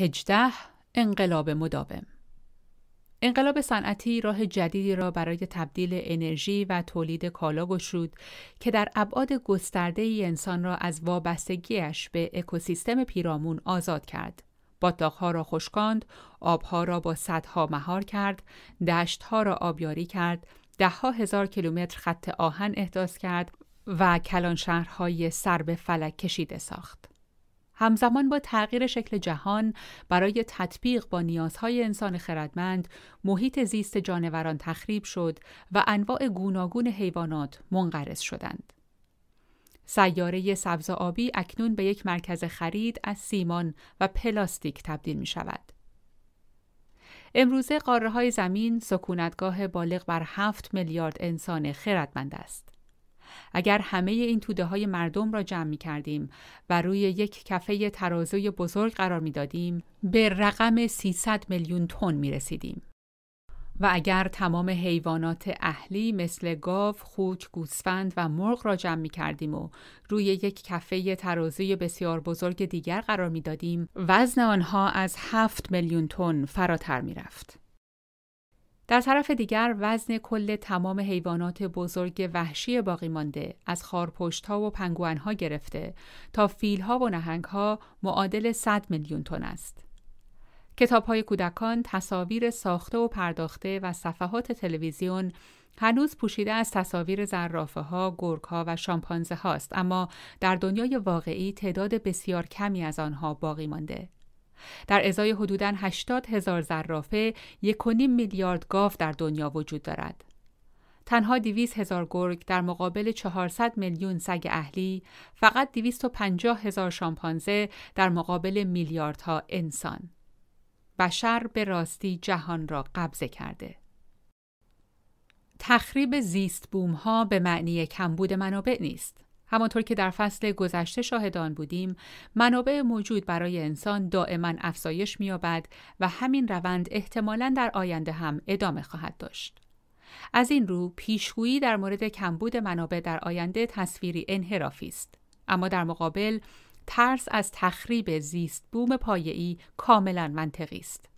هجده انقلاب مداوم انقلاب صنعتی راه جدیدی را برای تبدیل انرژی و تولید کالا گشود که در ابعاد گسترده ای انسان را از وابستگیش به اکوسیستم پیرامون آزاد کرد. باتاقها را خشکاند، آبها را با صدها مهار کرد، دشتها را آبیاری کرد، دهها هزار کیلومتر خط آهن احداث کرد و کلان شهرهای سر به فلک کشیده ساخت. همزمان با تغییر شکل جهان برای تطبیق با نیازهای انسان خردمند محیط زیست جانوران تخریب شد و انواع گوناگون حیوانات منقرض شدند. سیاره سبز آبی اکنون به یک مرکز خرید از سیمان و پلاستیک تبدیل می شود. امروزه قاره های زمین سکونتگاه بالغ بر هفت میلیارد انسان خردمند است. اگر همه این توده های مردم را جمع می کردیم و روی یک کفه ترازوی بزرگ قرار می دادیم به رقم 300 میلیون تن می رسیدیم. و اگر تمام حیوانات اهلی مثل گاو، خوک، گوسفند و مرغ را جمع می کردیم و روی یک کفه ترازوی بسیار بزرگ دیگر قرار می دادیم، وزن آنها از 7 میلیون تن فراتر می رفت. در طرف دیگر وزن کل تمام حیوانات بزرگ وحشی باقی مانده از ها و ها گرفته تا ها و ها معادل 100 میلیون تن است. کتاب های کودکان تصاویر ساخته و پرداخته و صفحات تلویزیون هنوز پوشیده از تصاویر زرافه ها، گرگ ها و شامپانزه هاست اما در دنیای واقعی تعداد بسیار کمی از آنها باقی مانده. در ازای حدوداً 80 هزار زرافه یک میلیارد گاو در دنیا وجود دارد. تنها 200 هزار گرگ در مقابل 400 میلیون سگ اهلی، فقط 250 هزار شامپانزه در مقابل میلیاردها انسان. بشر به راستی جهان را قبضه کرده. تخریب زیست بوم ها به معنی کمبود منابع نیست. همانطور که در فصل گذشته شاهدان بودیم، منابع موجود برای انسان دائما افزایش می‌یابد و همین روند احتمالاً در آینده هم ادامه خواهد داشت. از این رو پیشگویی در مورد کمبود منابع در آینده تصویری انحرافی است. اما در مقابل ترس از تخریب زیست بوم پایه‌ای کاملا منطقی است.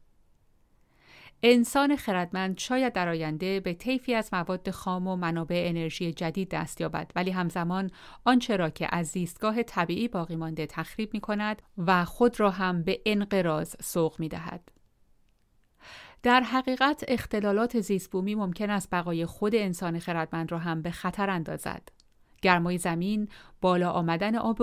انسان خردمند شاید در آینده به طیفی از مواد خام و منابع انرژی جدید دست یابد ولی همزمان آنچه را که از زیستگاه طبیعی باقی مانده تخریب می کند و خود را هم به انقراض سوق می دهد. در حقیقت اختلالات زیستبومی ممکن است بقای خود انسان خردمند را هم به خطر اندازد. گرمای زمین، بالا آمدن آب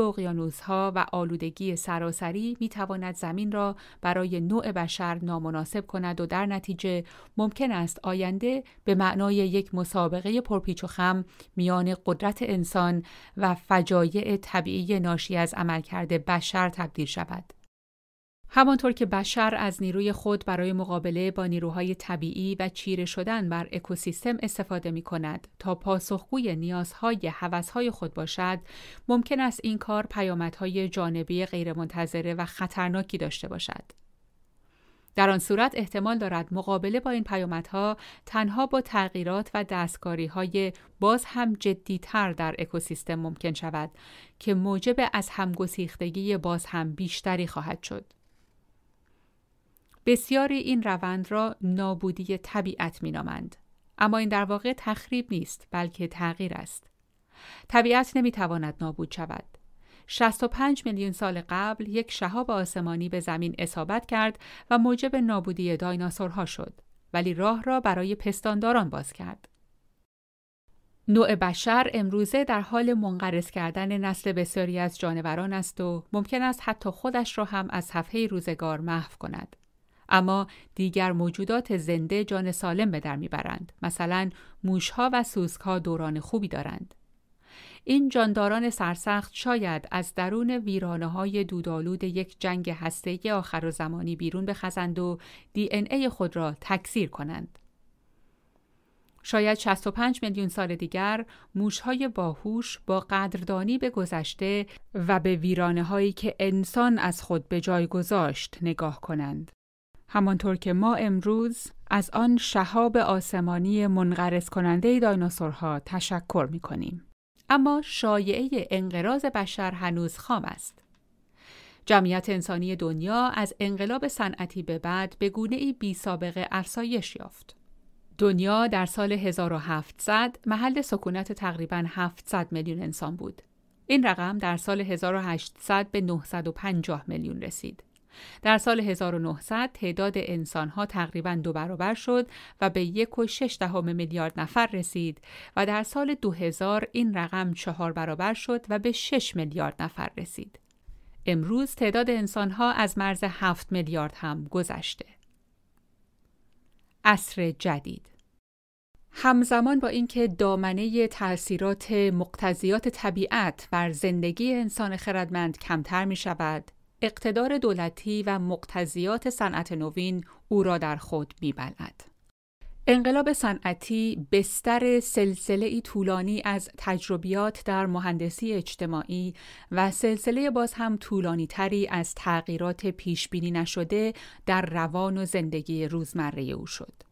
ها و آلودگی سراسری می تواند زمین را برای نوع بشر نامناسب کند و در نتیجه ممکن است آینده به معنای یک مسابقه پرپیچ و خم میان قدرت انسان و فجایع طبیعی ناشی از عملکرد بشر تبدیل شود. همانطور که بشر از نیروی خود برای مقابله با نیروهای طبیعی و چیره شدن بر اکوسیستم استفاده می کند تا پاسخگوی نیازهای حوثهای خود باشد، ممکن است این کار پیامدهای جانبی غیرمنتظره و خطرناکی داشته باشد. در آن صورت احتمال دارد مقابله با این پیامدها تنها با تغییرات و دستکاری های باز هم جدیتر در اکوسیستم ممکن شود که موجب از همگسیختگی باز هم بیشتری خواهد شد. بسیاری این روند را نابودی طبیعت مینامند. اما این در واقع تخریب نیست بلکه تغییر است. طبیعت نمی‌تواند نابود شود. 65 میلیون سال قبل یک شهاب آسمانی به زمین اصابت کرد و موجب نابودی دایناسورها شد ولی راه را برای پستانداران باز کرد. نوع بشر امروزه در حال منقرض کردن نسل بسیاری از جانوران است و ممکن است حتی خودش را هم از صفحه روزگار محو کند. اما دیگر موجودات زنده جان سالم به در می‌برند مثلا موشها و سوسکها دوران خوبی دارند این جانداران سرسخت شاید از درون ویرانه های دودالود یک جنگ هسته آخر و زمانی بیرون بخزند و دی این ای خود را تکثیر کنند. شاید 65 میلیون سال دیگر موشهای باهوش با قدردانی به گذشته و به ویرانه هایی که انسان از خود به جای گذاشت نگاه کنند. همانطور که ما امروز از آن شهاب آسمانی منقرض کننده دایناسورها تشکر می کنیم. اما شایعه انقراض بشر هنوز خام است. جمعیت انسانی دنیا از انقلاب صنعتی به بعد به گونه ای بی سابقه افزایش یافت. دنیا در سال 1700 محل سکونت تقریبا 700 میلیون انسان بود. این رقم در سال 1800 به 950 میلیون رسید. در سال 1900 تعداد انسانها تقریبا دو برابر شد و به یک و شش دهم میلیارد نفر رسید و در سال 2000 این رقم چهار برابر شد و به 6 میلیارد نفر رسید. امروز تعداد انسانها از مرز 7 میلیارد هم گذشته. عصر جدید همزمان با اینکه دامنه تأثیرات مقتضیات طبیعت بر زندگی انسان خردمند کمتر می شود، اقتدار دولتی و مقتضیات صنعت نوین او را در خود میبلد. انقلاب صنعتی بستر سلسله ای طولانی از تجربیات در مهندسی اجتماعی و سلسله باز هم طولانی تری از تغییرات پیش بینی نشده در روان و زندگی روزمره او شد.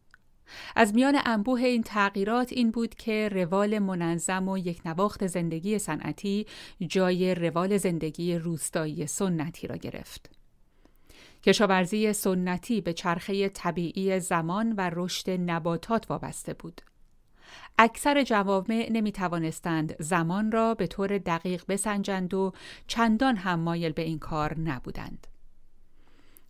از میان انبوه این تغییرات این بود که روال منظم و یک نواخت زندگی صنعتی جای روال زندگی روستایی سنتی را گرفت. کشاورزی سنتی به چرخه طبیعی زمان و رشد نباتات وابسته بود. اکثر جوامع نمی توانستند زمان را به طور دقیق بسنجند و چندان هم مایل به این کار نبودند.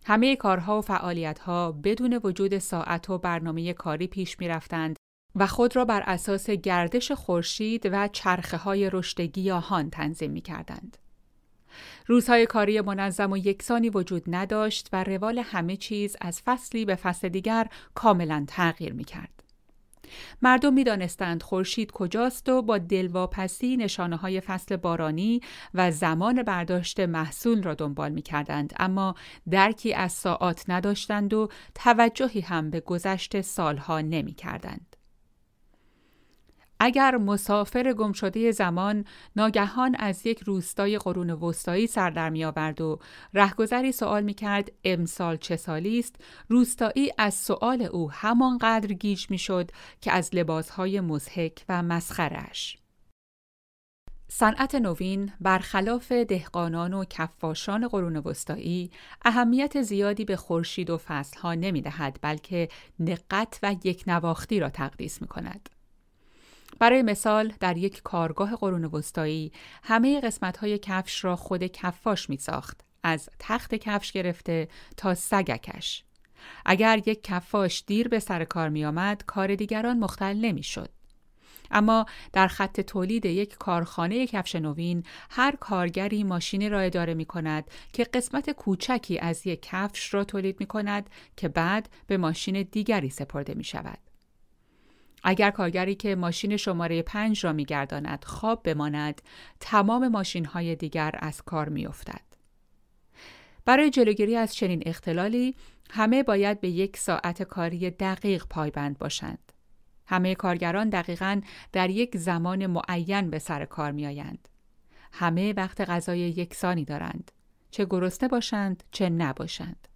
همه کارها و فعالیتها بدون وجود ساعت و برنامه کاری پیش می رفتند و خود را بر اساس گردش خورشید و چرخه های رشد گیاهان تنظیم می کردند. روزهای کاری منظم و یکسانی وجود نداشت و روال همه چیز از فصلی به فصل دیگر کاملا تغییر می کرد. مردم می دانستند خورشید کجاست و با دلواپسی نشانه های فصل بارانی و زمان برداشت محصول را دنبال می کردند اما درکی از ساعات نداشتند و توجهی هم به گذشت سالها نمی کردند. اگر مسافر گمشده زمان ناگهان از یک روستای قرون وسطایی سر در می آورد و رهگذری سوال می کرد امسال چه سالی است روستایی از سوال او همانقدر گیج می شد که از لباسهای مزهک و مسخرش. صنعت نوین برخلاف دهقانان و کفاشان قرون وسطایی اهمیت زیادی به خورشید و فصلها نمی دهد بلکه نقت و یک نواختی را تقدیس می کند. برای مثال در یک کارگاه قرون وسطایی همه قسمت‌های کفش را خود کفاش می ساخت از تخت کفش گرفته تا سگکش اگر یک کفاش دیر به سر کار می آمد کار دیگران مختل نمی شد. اما در خط تولید یک کارخانه کفش نوین هر کارگری ماشینی را اداره می کند که قسمت کوچکی از یک کفش را تولید می کند که بعد به ماشین دیگری سپرده می شود. اگر کارگری که ماشین شماره پنج را میگرداند خواب بماند تمام ماشین های دیگر از کار میافتد. برای جلوگیری از چنین اختلالی همه باید به یک ساعت کاری دقیق پایبند باشند. همه کارگران دقیقا در یک زمان معین به سر کار می آیند. همه وقت غذای یکسانی دارند. چه گرسنه باشند چه نباشند.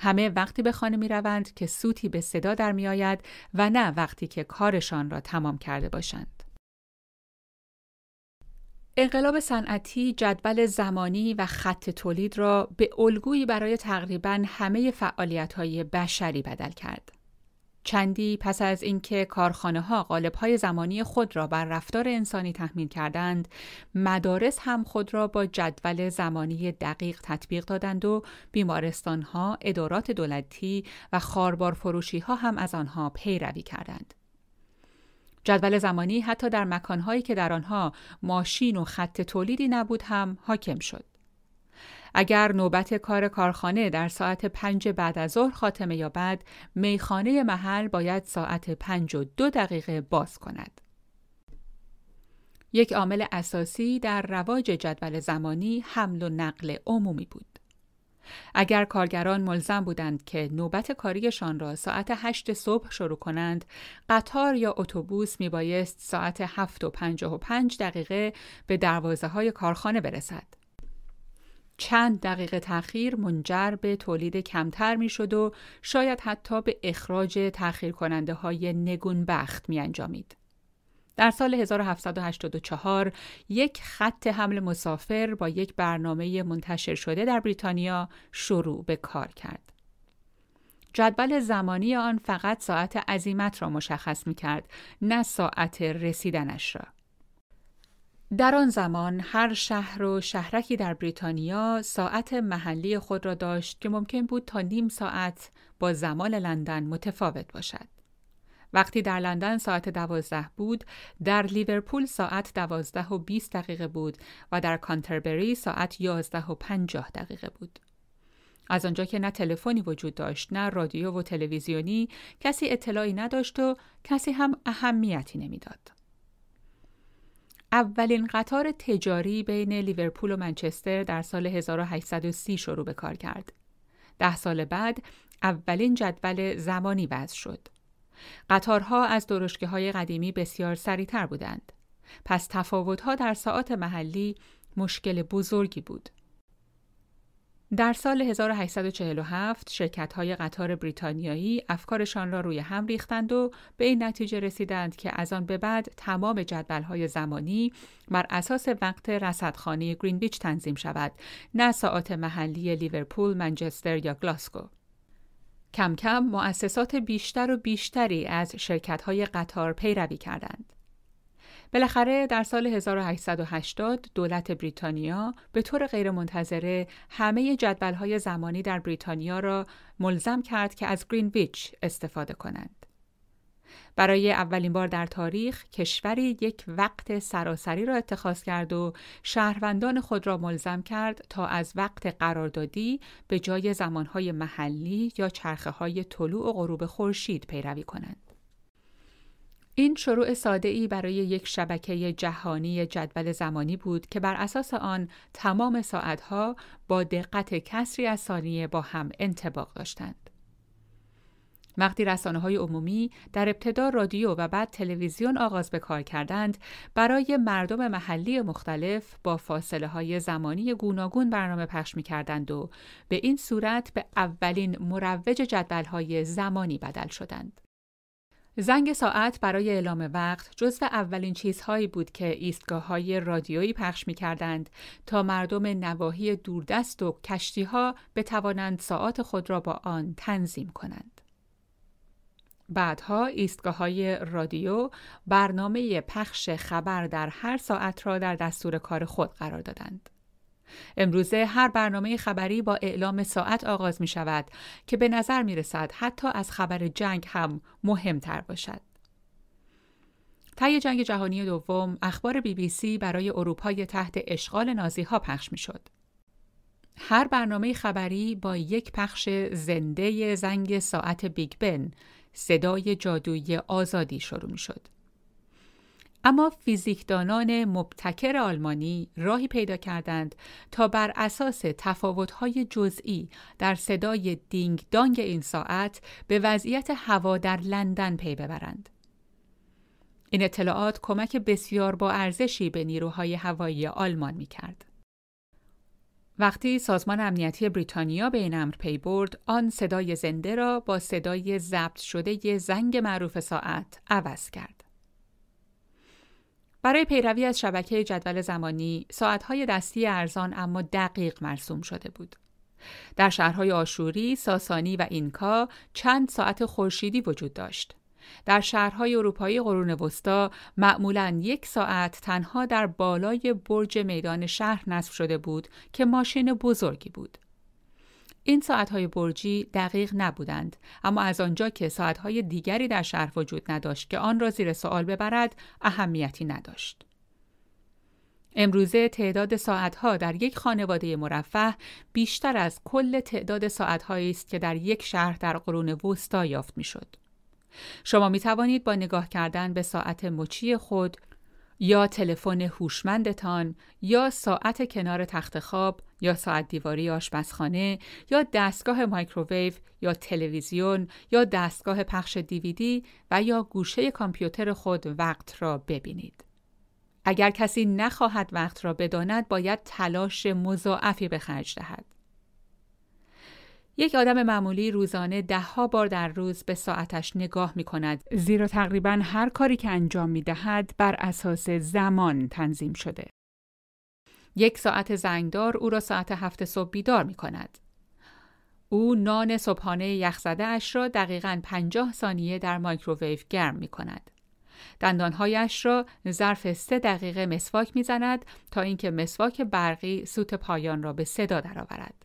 همه وقتی به خانه می روند که سوتی به صدا در می آید و نه وقتی که کارشان را تمام کرده باشند. انقلاب صنعتی جدول زمانی و خط تولید را به الگویی برای تقریبا همه فعالیت‌های بشری بدل کرد. چندی پس از اینکه کارخانه ها قالب های زمانی خود را بر رفتار انسانی تحمیل کردند، مدارس هم خود را با جدول زمانی دقیق تطبیق دادند و بیمارستان ها، ادارات دولتی و خاربار فروشی ها هم از آنها پیروی کردند. جدول زمانی حتی در مکانهایی که در آنها ماشین و خط تولیدی نبود هم حاکم شد. اگر نوبت کار کارخانه در ساعت پنج بعد از ظهر خاتمه یابد میخانه محل باید ساعت پنج و دو دقیقه باز کند. یک عامل اساسی در رواج جدول زمانی حمل و نقل عمومی بود. اگر کارگران ملزم بودند که نوبت کاریشان را ساعت هشت صبح شروع کنند، قطار یا اتوبوس میبایست ساعت هفت و پنجاه و پنج دقیقه به دروازه های کارخانه برسد. چند دقیقه تأخیر منجر به تولید کمتر می شد و شاید حتی به اخراج تأخیر کننده های نگون بخت می انجامید. در سال 1784 یک خط حمل مسافر با یک برنامه منتشر شده در بریتانیا شروع به کار کرد. جدول زمانی آن فقط ساعت عزیمت را مشخص می کرد، نه ساعت رسیدنش را. در آن زمان هر شهر و شهرکی در بریتانیا ساعت محلی خود را داشت که ممکن بود تا نیم ساعت با زمان لندن متفاوت باشد. وقتی در لندن ساعت دوازده بود، در لیورپول ساعت دوازده و 20 دقیقه بود و در کانتربری ساعت یازده و پنجاه دقیقه بود. از آنجا که نه تلفنی وجود داشت نه رادیو و تلویزیونی کسی اطلاعی نداشت و کسی هم اهمیتی نمی‌داد. اولین قطار تجاری بین لیورپول و منچستر در سال 1830 شروع به کار کرد. ده سال بعد اولین جدول زمانی وضع شد. قطارها از درشگه های قدیمی بسیار سریعتر بودند. پس تفاوتها در ساعات محلی مشکل بزرگی بود. در سال 1847 شرکت های قطار بریتانیایی افکارشان را روی هم ریختند و به این نتیجه رسیدند که از آن به بعد تمام جدول های زمانی بر اساس وقت رصدخانه گرینویچ تنظیم شود نه ساعات محلی لیورپول، منچستر یا گلاسکو. کم کم مؤسسات بیشتر و بیشتری از شرکت های قطار پیروی کردند. بالاخره در سال 1880 دولت بریتانیا به طور غیرمنتظره همه جدولهای زمانی در بریتانیا را ملزم کرد که از گرینویچ استفاده کنند. برای اولین بار در تاریخ کشوری یک وقت سراسری را اتخاذ کرد و شهروندان خود را ملزم کرد تا از وقت قراردادی به جای زمانهای محلی یا چرخه های طلوع و غروب خورشید پیروی کنند. این شروع ساده ای برای یک شبکه جهانی جدول زمانی بود که بر اساس آن تمام ساعتها با دقت کسری از ثانیه با هم انتباق داشتند. وقتی رسانه های عمومی در ابتدا رادیو و بعد تلویزیون آغاز به کار کردند، برای مردم محلی مختلف با فاصله های زمانی گوناگون برنامه پخش می کردند و به این صورت به اولین مروج جدول های زمانی بدل شدند. زنگ ساعت برای اعلام وقت جزو اولین چیزهایی بود که ایستگاه های رادیویی پخش می کردند تا مردم نواحی دوردست و کشتی ها بتوانند ساعت خود را با آن تنظیم کنند. بعدها ایستگاه های رادیو برنامه پخش خبر در هر ساعت را در دستور کار خود قرار دادند. امروزه هر برنامه خبری با اعلام ساعت آغاز می شود که به نظر می رسد حتی از خبر جنگ هم مهمتر باشد. طی جنگ جهانی دوم اخبار بی بی سی برای اروپای تحت اشغال نازی ها پخش می شد. هر برنامه خبری با یک پخش زنده زنگ ساعت بیگ بن صدای جادویی آزادی شروع می شد. اما فیزیکدانان مبتکر آلمانی راهی پیدا کردند تا بر اساس تفاوت‌های جزئی در صدای دینگ دانگ این ساعت به وضعیت هوا در لندن پی ببرند. این اطلاعات کمک بسیار با ارزشی به نیروهای هوایی آلمان می کرد. وقتی سازمان امنیتی بریتانیا به این امر پی برد، آن صدای زنده را با صدای ضبط شده زنگ معروف ساعت عوض کرد. برای پیروی از شبکه جدول زمانی، ساعتهای دستی ارزان اما دقیق مرسوم شده بود. در شهرهای آشوری، ساسانی و اینکا چند ساعت خورشیدی وجود داشت. در شهرهای اروپایی قرون وسطا معمولا یک ساعت تنها در بالای برج میدان شهر نصب شده بود که ماشین بزرگی بود. این ساعتهای برجی دقیق نبودند اما از آنجا که ساعتهای دیگری در شهر وجود نداشت که آن را زیر سوال ببرد اهمیتی نداشت. امروزه تعداد ساعتها در یک خانواده مرفه بیشتر از کل تعداد ساعتهایی است که در یک شهر در قرون وسطا یافت می‌شد. شما می توانید با نگاه کردن به ساعت مچی خود یا تلفن هوشمندتان یا ساعت کنار تخت خواب یا ساعت دیواری آشپزخانه یا دستگاه مایکروویو یا تلویزیون یا دستگاه پخش دیویدی و یا گوشه کامپیوتر خود وقت را ببینید. اگر کسی نخواهد وقت را بداند باید تلاش مضاعفی به خرج دهد. یک آدم معمولی روزانه دهها بار در روز به ساعتش نگاه می کند زیرا تقریبا هر کاری که انجام می دهد بر اساس زمان تنظیم شده. یک ساعت زنگدار او را ساعت هفت صبح بیدار می کند. او نان صبحانه یخزده اش را دقیقا پنجاه ثانیه در مایکروویو گرم می کند. دندانهایش را ظرف سه دقیقه مسواک می‌زند تا اینکه مسواک برقی سوت پایان را به صدا درآورد.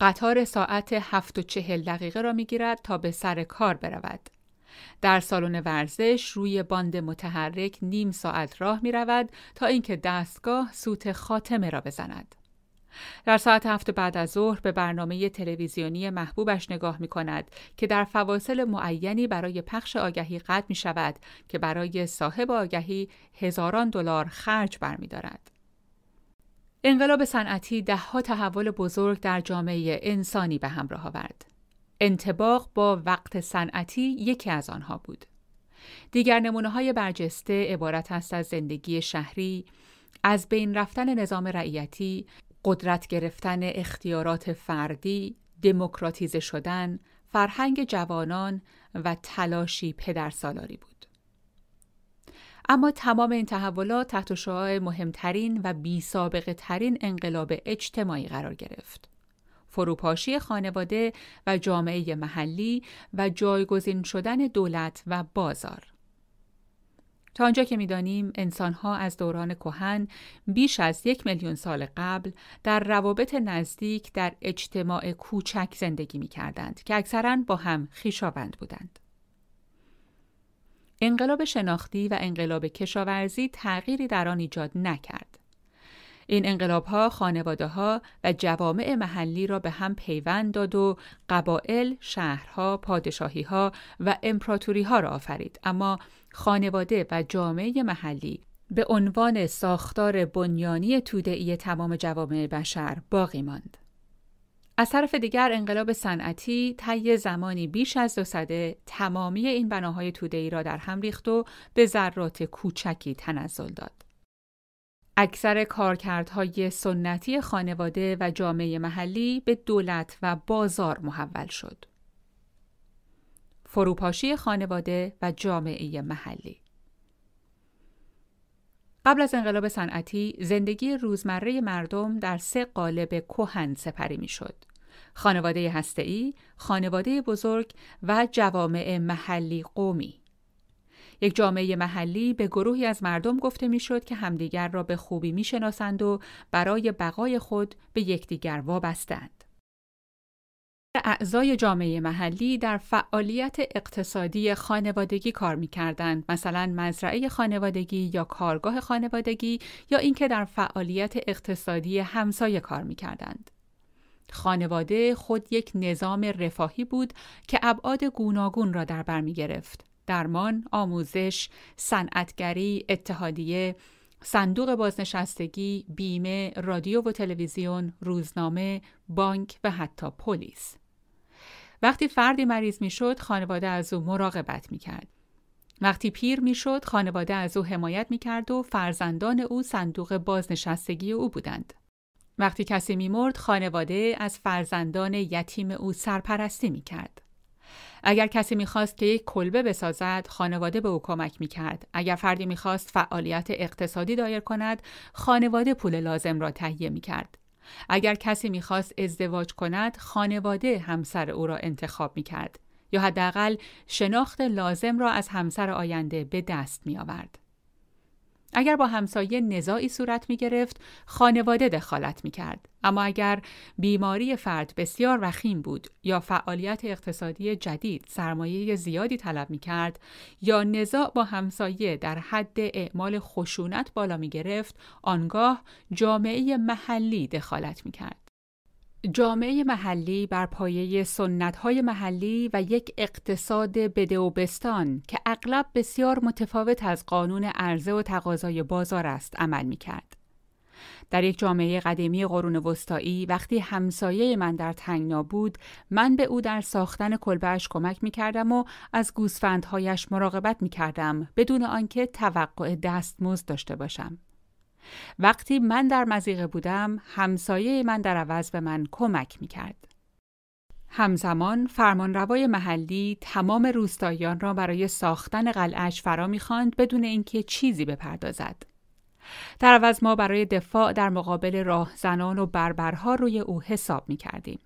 قطار ساعت هفت و چهل دقیقه را می گیرد تا به سر کار برود. در سالن ورزش روی باند متحرک نیم ساعت راه می رود تا اینکه دستگاه سوت خاتمه را بزند. در ساعت هفت بعد از ظهر به برنامه تلویزیونی محبوبش نگاه می کند که در فواصل معینی برای پخش آگهی قطع می شود که برای صاحب آگهی هزاران دلار خرج برمیدارد. انقلاب صنعتی دهها تحول بزرگ در جامعه انسانی به همراه آورد. انتباق با وقت صنعتی یکی از آنها بود. دیگر نمونه های برجسته عبارت است از زندگی شهری، از بین رفتن نظام رعیتی، قدرت گرفتن اختیارات فردی، دموکراتیزه شدن، فرهنگ جوانان و تلاشی پدرسالاری بود. اما تمام این تحولات تحت شعاع مهمترین و بی سابقه ترین انقلاب اجتماعی قرار گرفت. فروپاشی خانواده و جامعه محلی و جایگزین شدن دولت و بازار. تا آنجا که می‌دانیم انسانها از دوران کهن بیش از یک میلیون سال قبل در روابط نزدیک در اجتماع کوچک زندگی می کردند که اکثرا با هم خیشاوند بودند. انقلاب شناختی و انقلاب کشاورزی تغییری در آن ایجاد نکرد. این انقلاب ها خانواده ها و جوامع محلی را به هم پیوند داد و قبایل، شهرها، پادشاهی ها و امپراتوری ها را آفرید اما خانواده و جامعه محلی به عنوان ساختار بنیانی تودعی تمام جوامع بشر باقی ماند. از طرف دیگر انقلاب صنعتی طی زمانی بیش از دو سده تمامی این بناهای توده‌ای را در هم ریخت و به ذرات کوچکی تنزل داد. اکثر کارکردهای سنتی خانواده و جامعه محلی به دولت و بازار محول شد. فروپاشی خانواده و جامعه محلی قبل از انقلاب صنعتی زندگی روزمره مردم در سه قالب کهن سپری می‌شد. خانواده هسته‌ای، خانواده بزرگ و جوامع محلی قومی. یک جامعه محلی به گروهی از مردم گفته می‌شد که همدیگر را به خوبی می‌شناسند و برای بقای خود به یکدیگر وابستند. اعضای جامعه محلی در فعالیت اقتصادی خانوادگی کار می کردند مثلا مزرعه خانوادگی یا کارگاه خانوادگی یا اینکه در فعالیت اقتصادی همسایه کار می کردند. خانواده خود یک نظام رفاهی بود که ابعاد گوناگون را در بر می گرفت. درمان، آموزش، صنعتگری، اتحادیه، صندوق بازنشستگی، بیمه، رادیو و تلویزیون، روزنامه، بانک و حتی پلیس. وقتی فردی مریض می‌شد، خانواده از او مراقبت می‌کرد. وقتی پیر می‌شد، خانواده از او حمایت می‌کرد و فرزندان او صندوق بازنشستگی او بودند. وقتی کسی میمرد، خانواده از فرزندان یتیم او سرپرستی می‌کرد. اگر کسی می‌خواست که یک کلبه بسازد خانواده به او کمک می‌کرد اگر فردی می‌خواست فعالیت اقتصادی دایر کند خانواده پول لازم را تهیه می‌کرد اگر کسی می‌خواست ازدواج کند خانواده همسر او را انتخاب می‌کرد یا حداقل شناخت لازم را از همسر آینده به دست می آورد. اگر با همسایه نزاعی صورت می گرفت، خانواده دخالت می کرد. اما اگر بیماری فرد بسیار وخیم بود یا فعالیت اقتصادی جدید سرمایه زیادی طلب می کرد یا نزاع با همسایه در حد اعمال خشونت بالا می گرفت، آنگاه جامعه محلی دخالت می کرد. جامعه محلی بر پایه های محلی و یک اقتصاد بدوبستان که اغلب بسیار متفاوت از قانون عرضه و تقاضای بازار است عمل می کرد. در یک جامعه قدیمی قرون وسطایی وقتی همسایه من در تنگنا بود من به او در ساختن کلبهش کمک می کردم و از گوسفندهایش مراقبت می کردم بدون آنکه توقع دستمزد داشته باشم. وقتی من در مزیقه بودم همسایه من در عوض به من کمک می کرد. همزمان فرمانروای محلی تمام روستاییان را برای ساختن قلعش فرا می‌خواند بدون اینکه چیزی بپردازد. در عوض ما برای دفاع در مقابل راهزنان و بربرها روی او حساب می کردیم.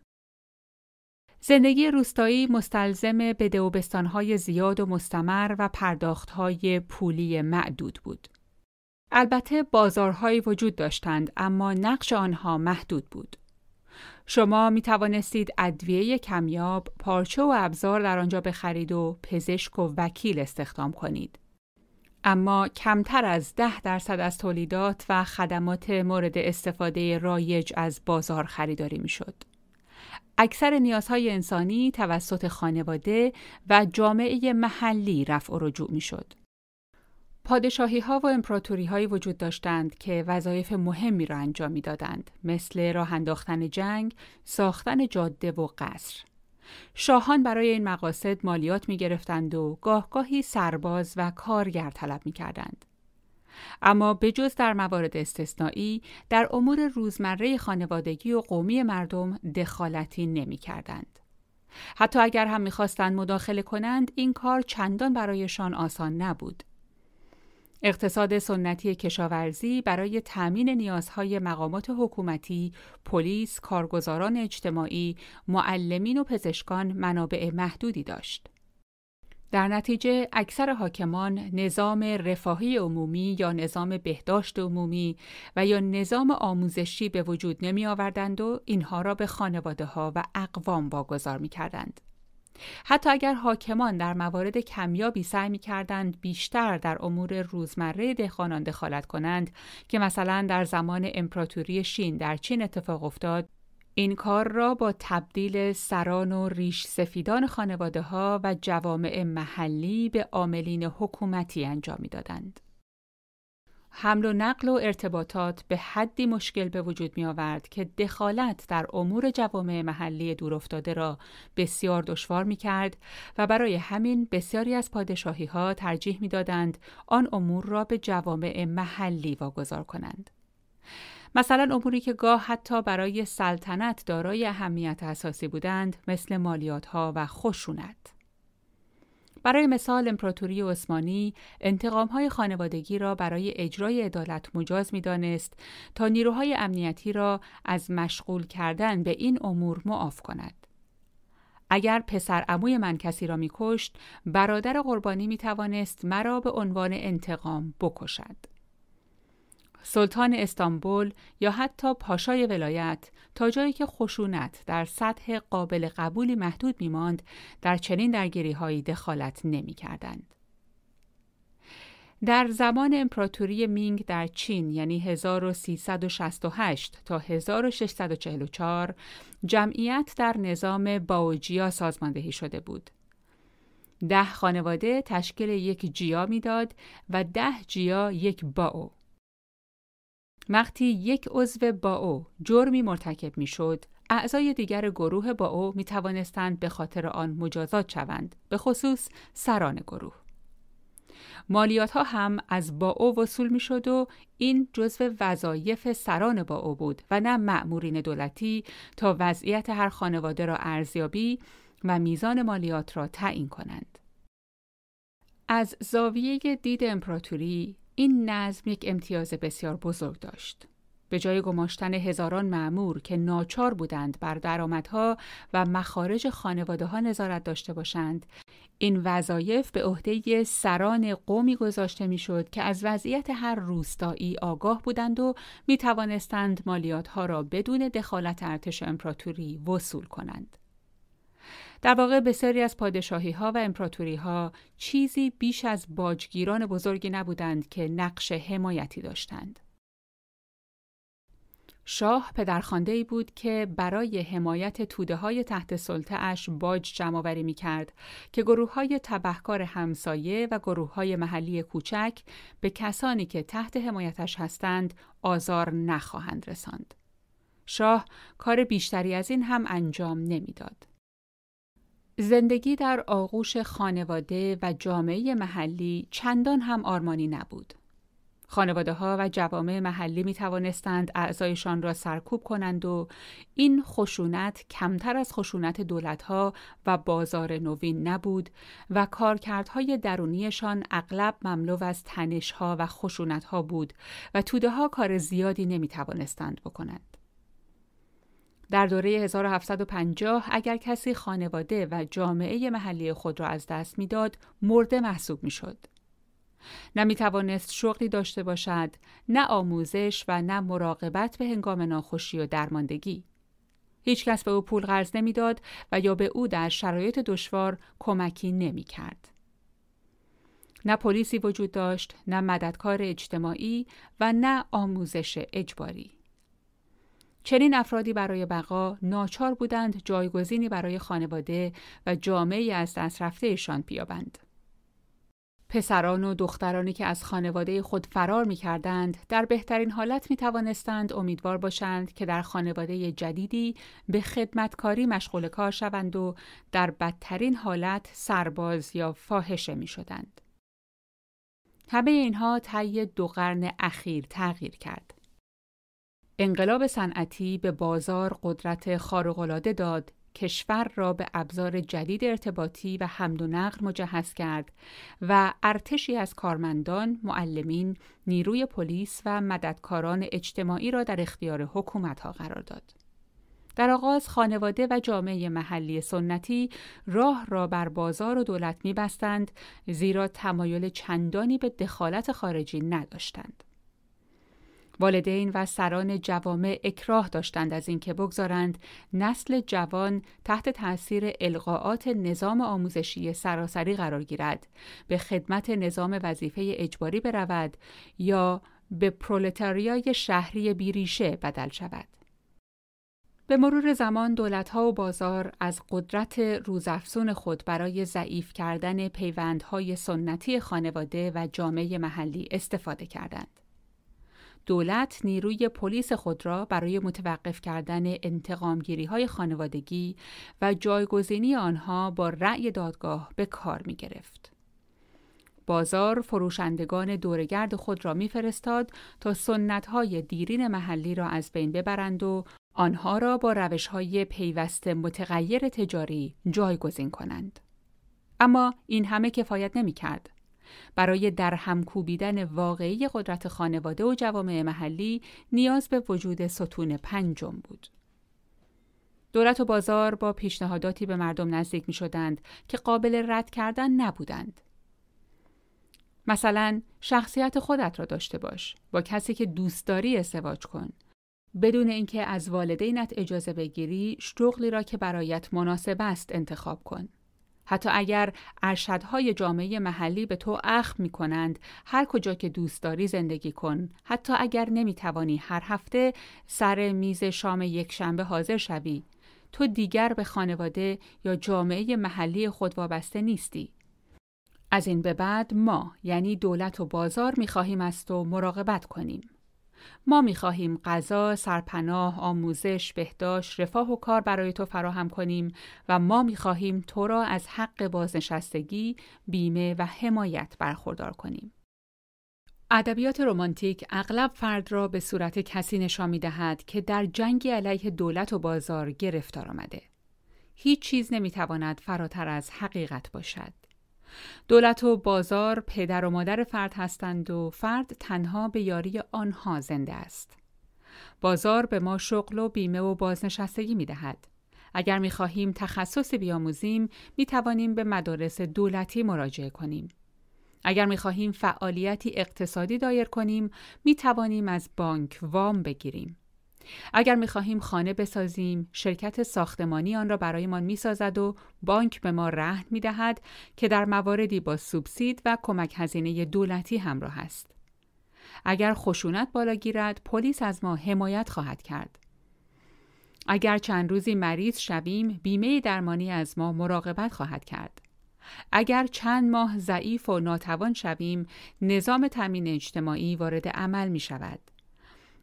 زندگی روستایی مستلزم بده و زیاد و مستمر و پرداختهای پولی معدود بود. البته بازارهایی وجود داشتند اما نقش آنها محدود بود. شما می توانستید ادویه کمیاب، پارچه و ابزار در آنجا بخرید و پزشک و وکیل استخدام کنید. اما کمتر از ده درصد از تولیدات و خدمات مورد استفاده رایج از بازار خریداری می شد. اکثر نیازهای انسانی توسط خانواده و جامعه محلی رفع و رجوع می شد. پادشاهی ها و امپراتوری های وجود داشتند که وظایف مهمی را انجام می دادند مثل راه انداختن جنگ، ساختن جاده و قصر. شاهان برای این مقاصد مالیات می گرفتند و گاهگاهی سرباز و کارگر طلب می کردند. اما به جز در موارد استثنایی در امور روزمره خانوادگی و قومی مردم دخالتی نمی کردند. حتی اگر هم می‌خواستند مداخله کنند این کار چندان برایشان آسان نبود. اقتصاد سنتی کشاورزی برای تأمین نیازهای مقامات حکومتی، پلیس، کارگزاران اجتماعی، معلمین و پزشکان منابع محدودی داشت. در نتیجه اکثر حاکمان نظام رفاهی عمومی یا نظام بهداشت عمومی و یا نظام آموزشی به وجود نمی آوردند و اینها را به خانواده ها و اقوام واگذار می کردند. حتی اگر حاکمان در موارد کمیابی سعی می کردند بیشتر در امور روزمره دهقانان دخالت کنند که مثلا در زمان امپراتوری شین در چین اتفاق افتاد این کار را با تبدیل سران و ریش سفیدان خانواده ها و جوامع محلی به عاملین حکومتی انجام می دادند. حمل و نقل و ارتباطات به حدی مشکل به وجود می آورد که دخالت در امور جوامع محلی دورافتاده را بسیار دشوار می کرد و برای همین بسیاری از پادشاهی ها ترجیح می دادند آن امور را به جوامع محلی واگذار کنند. مثلا اموری که گاه حتی برای سلطنت دارای اهمیت اساسی بودند مثل مالیات ها و خشونت. برای مثال امپراتوری عثمانی انتقام های خانوادگی را برای اجرای عدالت مجاز می دانست تا نیروهای امنیتی را از مشغول کردن به این امور معاف کند. اگر پسر عموی من کسی را می کشت، برادر قربانی می توانست مرا به عنوان انتقام بکشد. سلطان استانبول یا حتی پاشای ولایت تا جایی که خشونت در سطح قابل قبولی محدود میماند در چنین درگیری هایی دخالت نمی کردند. در زمان امپراتوری مینگ در چین یعنی 1368 تا 1644 جمعیت در نظام باوجیا سازماندهی شده بود. ده خانواده تشکیل یک جیا می‌داد و ده جیا یک باو. وقتی یک عضو با او جرمی مرتکب می شد، اعضای دیگر گروه با او می توانستند به خاطر آن مجازات شوند، به خصوص سران گروه. مالیات ها هم از با او وصول می شد و این جزو وظایف سران با او بود و نه مأمورین دولتی تا وضعیت هر خانواده را ارزیابی و میزان مالیات را تعیین کنند. از زاویه دید امپراتوری این نظم یک امتیاز بسیار بزرگ داشت. به جای گماشتن هزاران معمور که ناچار بودند بر درآمدها و مخارج خانواده ها نظارت داشته باشند، این وظایف به عهده سران قومی گذاشته می‌شد که از وضعیت هر روستایی آگاه بودند و می توانستند مالیات ها را بدون دخالت ارتش امپراتوری وصول کنند. در واقع بسیاری از پادشاهی ها و امپراتوری ها چیزی بیش از باجگیران بزرگی نبودند که نقش حمایتی داشتند. شاه پدرخانده ای بود که برای حمایت توده های تحت سلطه اش باج جمع می کرد که گروه های تبهکار همسایه و گروه های محلی کوچک به کسانی که تحت حمایتش هستند آزار نخواهند رساند. شاه کار بیشتری از این هم انجام نمی‌داد. زندگی در آغوش خانواده و جامعه محلی چندان هم آرمانی نبود. خانواده ها و جوامع محلی می توانستند اعضایشان را سرکوب کنند و این خشونت کمتر از خشونت دولت ها و بازار نوین نبود و کارکردهای درونیشان اغلب مملو از تنش ها و خشونت ها بود و توده ها کار زیادی نمی توانستند بکنند. در دوره 1750 اگر کسی خانواده و جامعه محلی خود را از دست می‌داد مرده محسوب می‌شد. نه می توانست شغلی داشته باشد، نه آموزش و نه مراقبت به هنگام ناخوشی و درماندگی. هیچ کس به او پول قرض نمی‌داد و یا به او در شرایط دشوار کمکی نمی کرد. نه پلیسی وجود داشت، نه مددکار اجتماعی و نه آموزش اجباری. چنین افرادی برای بقا ناچار بودند جایگزینی برای خانواده و جامعه از دست رفتهشان بیابند. پسران و دخترانی که از خانواده خود فرار می کردند در بهترین حالت می توانستند امیدوار باشند که در خانواده جدیدی به خدمتکاری مشغول کار شوند و در بدترین حالت سرباز یا فاحشه می شدند. همه اینها طی دو قرن اخیر تغییر کرد. انقلاب صنعتی به بازار قدرت خارق‌العاده داد کشور را به ابزار جدید ارتباطی و حمل و نقل مجهز کرد و ارتشی از کارمندان، معلمین، نیروی پلیس و مددکاران اجتماعی را در اختیار حکومت ها قرار داد. در آغاز خانواده و جامعه محلی سنتی راه را بر بازار و دولت می بستند زیرا تمایل چندانی به دخالت خارجی نداشتند. والدین و سران جوامع اکراه داشتند از اینکه بگذارند نسل جوان تحت تأثیر القاعات نظام آموزشی سراسری قرار گیرد به خدمت نظام وظیفه اجباری برود یا به پرولتاریای شهری بیریشه بدل شود به مرور زمان دولتها و بازار از قدرت روزافزون خود برای ضعیف کردن پیوندهای سنتی خانواده و جامعه محلی استفاده کردند. دولت نیروی پلیس خود را برای متوقف کردن انتقامگیری های خانوادگی و جایگزینی آنها با رأی دادگاه به کار می گرفت. بازار فروشندگان دورگرد خود را میفرستاد تا سنت های دیرین محلی را از بین ببرند و آنها را با روش های پیوست متغیر تجاری جایگزین کنند. اما این همه کفایت نمی کرد. برای در هم کوبیدن واقعی قدرت خانواده و جوامع محلی نیاز به وجود ستون پنجم بود. دولت و بازار با پیشنهاداتی به مردم نزدیک می شدند که قابل رد کردن نبودند. مثلا شخصیت خودت را داشته باش، با کسی که دوست داری ازدواج کن. بدون اینکه از والدینت اجازه بگیری، شغلی را که برایت مناسب است انتخاب کن. حتی اگر ارشدهای جامعه محلی به تو اخم می کنند هر کجا که دوست داری زندگی کن. حتی اگر نمی توانی هر هفته سر میز شام یک شنبه حاضر شوی. تو دیگر به خانواده یا جامعه محلی خود وابسته نیستی. از این به بعد ما یعنی دولت و بازار می خواهیم است و مراقبت کنیم. ما می خواهیم غذا، سرپناه، آموزش، بهداشت، رفاه و کار برای تو فراهم کنیم و ما می خواهیم تو را از حق بازنشستگی، بیمه و حمایت برخوردار کنیم. ادبیات رمانتیک اغلب فرد را به صورت کسی نشان می دهد که در جنگی علیه دولت و بازار گرفتار آمده. هیچ چیز نمی تواند فراتر از حقیقت باشد. دولت و بازار پدر و مادر فرد هستند و فرد تنها به یاری آنها زنده است. بازار به ما شغل و بیمه و بازنشستگی می دهد. اگر می خواهیم تخصصی بیاموزیم می توانیم به مدارس دولتی مراجعه کنیم. اگر می خواهیم فعالیتی اقتصادی دایر کنیم می توانیم از بانک وام بگیریم. اگر می خواهیم خانه بسازیم، شرکت ساختمانی آن را برایمان می سازد و بانک به ما رهن می دهد که در مواردی با سوبسید و کمک هزینه دولتی همراه است. اگر خشونت بالا گیرد، پلیس از ما حمایت خواهد کرد. اگر چند روزی مریض شویم، بیمه درمانی از ما مراقبت خواهد کرد. اگر چند ماه ضعیف و ناتوان شویم، نظام تامین اجتماعی وارد عمل می شود.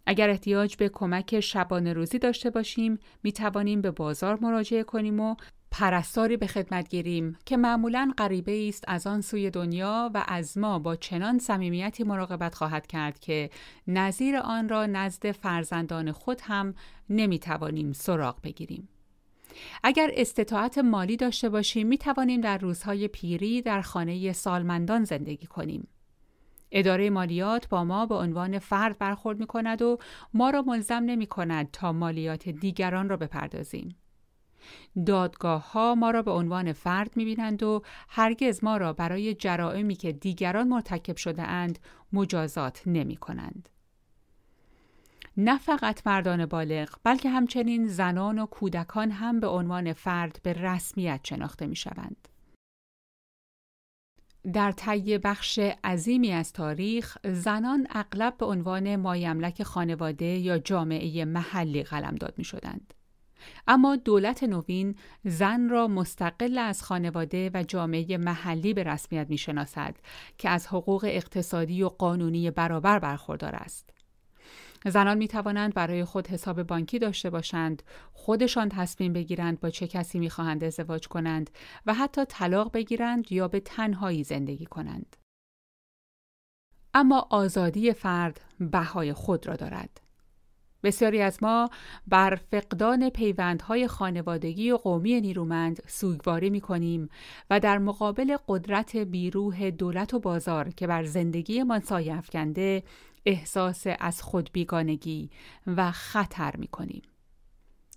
اگر احتیاج به کمک شبانه روزی داشته باشیم می توانیم به بازار مراجعه کنیم و پرستاری به خدمت گیریم که معمولا غریبه است از آن سوی دنیا و از ما با چنان صمیمیتی مراقبت خواهد کرد که نظیر آن را نزد فرزندان خود هم نمی‌توانیم سراغ بگیریم. اگر استطاعت مالی داشته باشیم می توانیم در روزهای پیری در خانه سالمندان زندگی کنیم. اداره مالیات با ما به عنوان فرد برخورد می کند و ما را ملزم نمی کند تا مالیات دیگران را بپردازیم. دادگاه ها ما را به عنوان فرد می بینند و هرگز ما را برای جرائمی که دیگران مرتکب شده اند مجازات نمی کنند. نه فقط مردان بالغ بلکه همچنین زنان و کودکان هم به عنوان فرد به رسمیت شناخته می شوند. در طی بخش عظیمی از تاریخ زنان اغلب به عنوان مایملک خانواده یا جامعه محلی قلمداد می شدند. اما دولت نوین زن را مستقل از خانواده و جامعه محلی به رسمیت می شناسد که از حقوق اقتصادی و قانونی برابر برخوردار است. زنان می توانند برای خود حساب بانکی داشته باشند، خودشان تصمیم بگیرند با چه کسی می خواهند ازدواج کنند و حتی طلاق بگیرند یا به تنهایی زندگی کنند. اما آزادی فرد بهای خود را دارد. بسیاری از ما بر فقدان پیوندهای خانوادگی و قومی نیرومند سوگواری می کنیم و در مقابل قدرت بیروح دولت و بازار که بر زندگی من سایه افکنده احساس از خود بیگانگی و خطر می کنیم.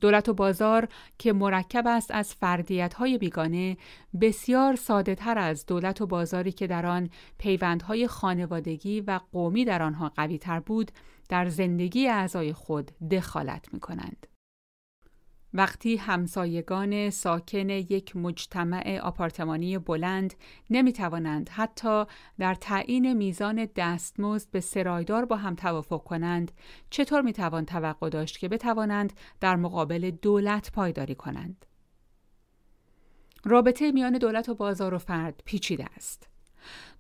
دولت و بازار که مرکب است از فردیت های بیگانه بسیار ساده تر از دولت و بازاری که در آن پیوندهای خانوادگی و قومی در آنها قوی تر بود در زندگی اعضای خود دخالت می کنند. وقتی همسایگان ساکن یک مجتمع آپارتمانی بلند نمی توانند حتی در تعیین میزان دستمزد به سرایدار با هم توافق کنند چطور می توان توقع داشت که بتوانند در مقابل دولت پایداری کنند؟ رابطه میان دولت و بازار و فرد پیچیده است.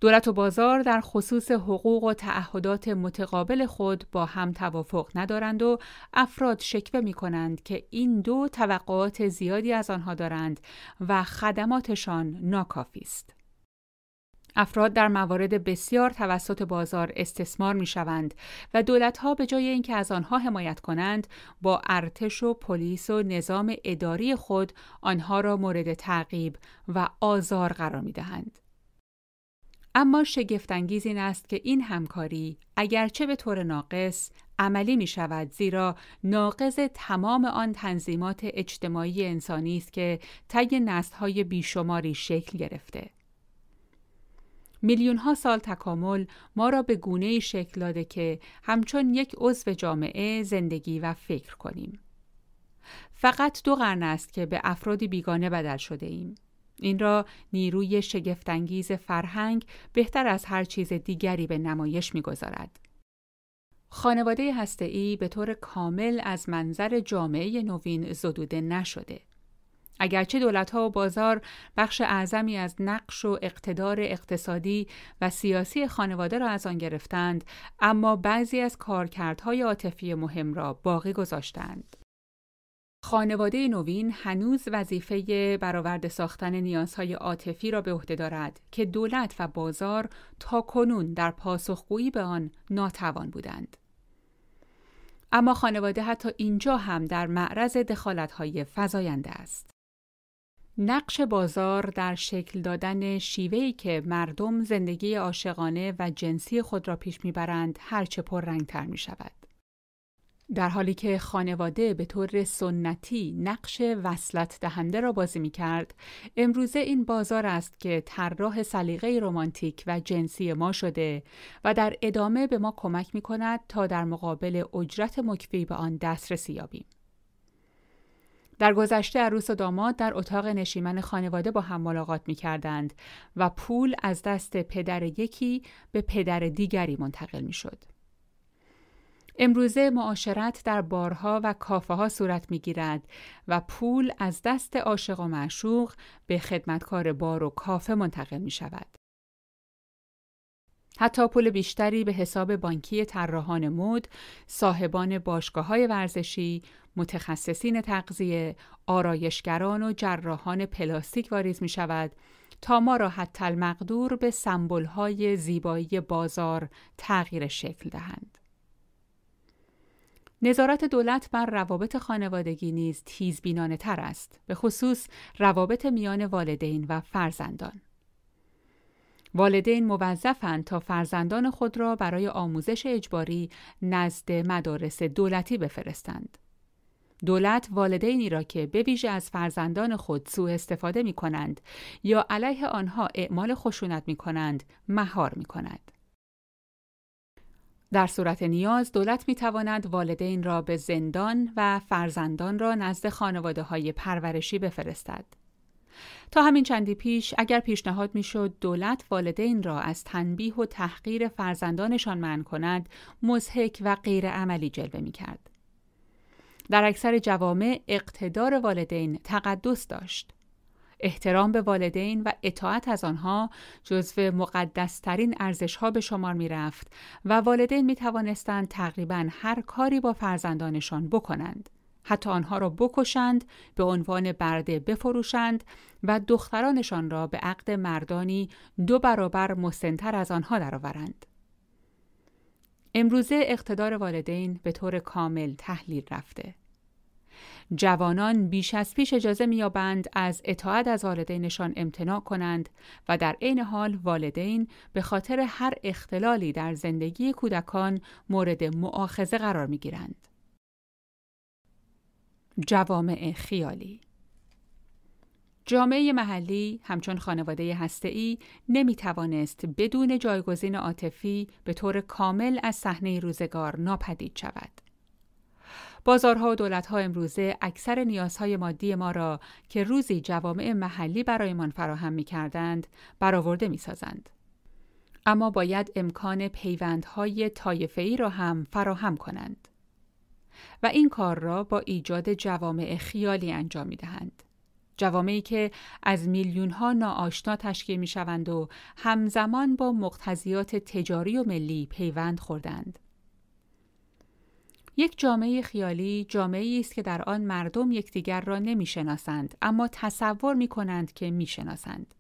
دولت و بازار در خصوص حقوق و تعهدات متقابل خود با هم توافق ندارند و افراد شکوه می کنند که این دو توقعات زیادی از آنها دارند و خدماتشان ناکافی است. افراد در موارد بسیار توسط بازار استثمار می شوند و دولتها به جای اینکه از آنها حمایت کنند با ارتش و پلیس و نظام اداری خود آنها را مورد تعقیب و آزار قرار می دهند. اما شگفتانگیز این است که این همکاری اگرچه به طور ناقص عملی می شود زیرا ناقض تمام آن تنظیمات اجتماعی انسانی است که طی نسل‌های بیشماری شکل گرفته. میلیون ها سال تکامل ما را به گونه شکل داده که همچون یک عضو جامعه زندگی و فکر کنیم. فقط دو قرن است که به افرادی بیگانه بدل شده ایم. این را نیروی شگفتانگیز فرهنگ بهتر از هر چیز دیگری به نمایش می‌گذارد. خانواده هسته‌ای به طور کامل از منظر جامعه نوین زدوده نشده. اگرچه دولتها و بازار بخش اعظمی از نقش و اقتدار اقتصادی و سیاسی خانواده را از آن گرفتند، اما بعضی از کارکردهای عاطفی مهم را باقی گذاشتند. خانواده نوین هنوز وظیفه برآورده ساختن نیازهای عاطفی را به عهده دارد که دولت و بازار تا کنون در پاسخگویی به آن ناتوان بودند. اما خانواده حتی اینجا هم در معرض دخالت‌های فزاینده است. نقش بازار در شکل دادن شیوهی که مردم زندگی عاشقانه و جنسی خود را پیش می‌برند هرچه پررنگتر می شود. در حالی که خانواده به طور سنتی نقش وصلت دهنده را بازی می کرد، امروزه این بازار است که طراح سلیقه رمانتیک و جنسی ما شده و در ادامه به ما کمک می کند تا در مقابل اجرت مکفی به آن دسترسی یابیم. در گذشته عروس و داماد در اتاق نشیمن خانواده با هم ملاقات می کردند و پول از دست پدر یکی به پدر دیگری منتقل می شد. امروزه معاشرت در بارها و کافه ها صورت می گیرد و پول از دست عاشق و معشوق به خدمتکار بار و کافه منتقل می شود. حتی پول بیشتری به حساب بانکی طراحان مد، صاحبان باشگاه های ورزشی، متخصصین تغذیه، آرایشگران و جراحان پلاستیک واریز می شود تا ما را حتی المقدور به سمبل های زیبایی بازار تغییر شکل دهند. نظارت دولت بر روابط خانوادگی نیز تیزبینانه تر است به خصوص روابط میان والدین و فرزندان والدین موظفند تا فرزندان خود را برای آموزش اجباری نزد مدارس دولتی بفرستند دولت والدینی را که به ویژه از فرزندان خود سوء استفاده می کنند یا علیه آنها اعمال خشونت می کنند مهار می کند. در صورت نیاز دولت می تواند والدین را به زندان و فرزندان را نزد خانواده های پرورشی بفرستد. تا همین چندی پیش اگر پیشنهاد می‌شد دولت والدین را از تنبیه و تحقیر فرزندانشان منع کند مزهک و غیر عملی جلوه می کرد. در اکثر جوامع اقتدار والدین تقدس داشت. احترام به والدین و اطاعت از آنها جزو مقدسترین ارزش ها به شمار می رفت و والدین می توانستند تقریبا هر کاری با فرزندانشان بکنند. حتی آنها را بکشند، به عنوان برده بفروشند و دخترانشان را به عقد مردانی دو برابر مسنتر از آنها درآورند. امروزه اقتدار والدین به طور کامل تحلیل رفته. جوانان بیش از پیش اجازه میابند از اطاعت از والدینشان امتناع کنند و در عین حال والدین به خاطر هر اختلالی در زندگی کودکان مورد معاخزه قرار می‌گیرند. جوامع خیالی جامعه محلی همچون خانواده هسته‌ای نمی توانست بدون جایگزین عاطفی به طور کامل از صحنه روزگار ناپدید شود. بازارها و دولتها امروزه اکثر نیازهای مادی ما را که روزی جوامع محلی برایمان فراهم می کردند برآورده می سازند. اما باید امکان پیوندهای طایفه‌ای را هم فراهم کنند. و این کار را با ایجاد جوامع خیالی انجام می دهند. جوامعی که از میلیون ها ناآشنا تشکیل می شوند و همزمان با مقتضیات تجاری و ملی پیوند خوردند. یک جامعه خیالی جامعه است که در آن مردم یکدیگر را نمی‌شناسند اما تصور می کنند که می‌شناسند.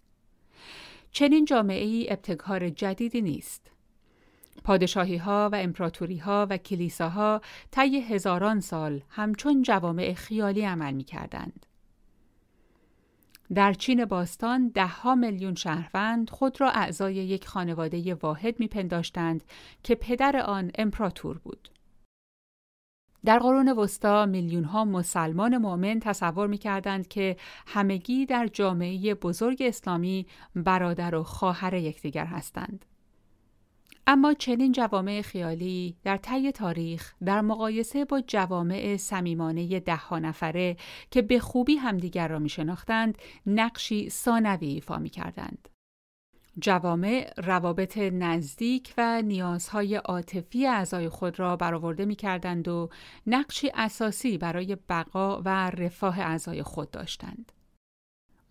چنین جامعه ای ابتکار جدیدی نیست. پادشاهی ها و امپراتوری ها و کلیساها طی هزاران سال همچون جوامع خیالی عمل می کردند. در چین باستان ها میلیون شهروند خود را اعضای یک خانواده واحد میپنداشتند که پدر آن امپراتور بود. در قرون وسطا میلیون ها مسلمان مؤمن تصور می کردند که همگی در جامعه بزرگ اسلامی برادر و خواهر یکدیگر هستند. اما چنین جوامع خیالی در طی تاریخ در مقایسه با جوامع صمیمانه ده نفره که به خوبی همدیگر را می شناختند نقشی ثانوی ایفا می کردند. جوامع روابط نزدیک و نیازهای عاطفی اعضای خود را برآورده می کردند و نقشی اساسی برای بقا و رفاه اعضای خود داشتند.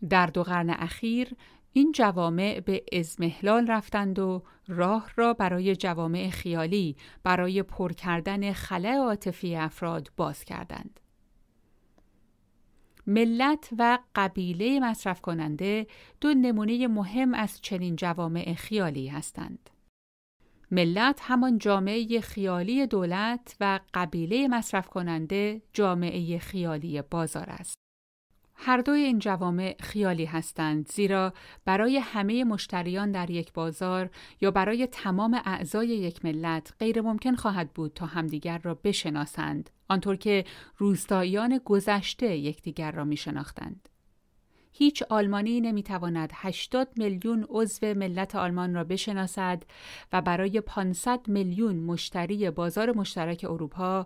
در دو قرن اخیر این جوامع به ازمهلال رفتند و راه را برای جوامع خیالی برای پر کردن خلع عاطفی افراد باز کردند. ملت و قبیله مصرف کننده دو نمونه مهم از چنین جوامع خیالی هستند. ملت همان جامعه خیالی دولت و قبیله مصرف کننده جامعه خیالی بازار است. هر دوی این جوامع خیالی هستند زیرا برای همه مشتریان در یک بازار یا برای تمام اعضای یک ملت غیر ممکن خواهد بود تا همدیگر را بشناسند آنطور که روستاییان گذشته یکدیگر را می شناختند. هیچ آلمانی نمی‌تواند 80 میلیون عضو ملت آلمان را بشناسد و برای 500 میلیون مشتری بازار مشترک اروپا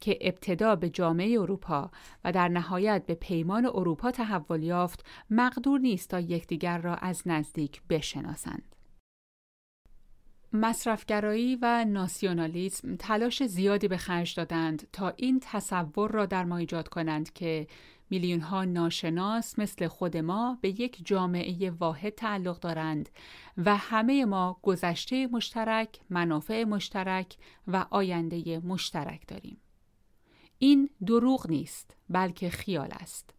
که ابتدا به جامعه اروپا و در نهایت به پیمان اروپا تحول یافت مقدور نیست تا یکدیگر را از نزدیک بشناسند. مصرفگرایی و ناسیونالیسم تلاش زیادی به خرج دادند تا این تصور را در ما ایجاد کنند که میلیون ها ناشناس مثل خود ما به یک جامعه واحد تعلق دارند و همه ما گذشته مشترک، منافع مشترک و آینده مشترک داریم. این دروغ نیست بلکه خیال است.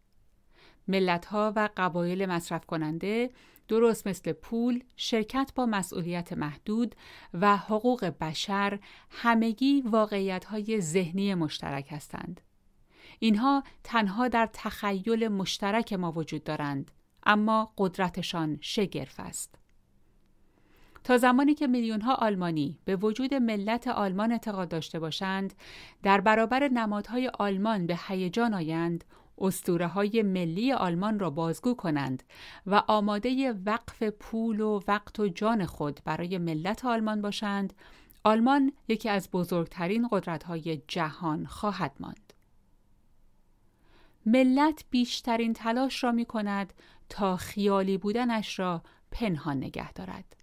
ملت ها و قبایل مصرف کننده درست مثل پول، شرکت با مسئولیت محدود و حقوق بشر همگی واقعیت های ذهنی مشترک هستند. اینها تنها در تخیل مشترک ما وجود دارند اما قدرتشان شگرف است. تا زمانی که میلیون ها آلمانی به وجود ملت آلمان اعتقاد داشته باشند در برابر نمادهای آلمان به هیجان آیند استوره های ملی آلمان را بازگو کنند و آماده وقف پول و وقت و جان خود برای ملت آلمان باشند آلمان یکی از بزرگترین قدرت های جهان خواهد ماند. ملت بیشترین تلاش را می کند تا خیالی بودنش را پنهان نگه دارد.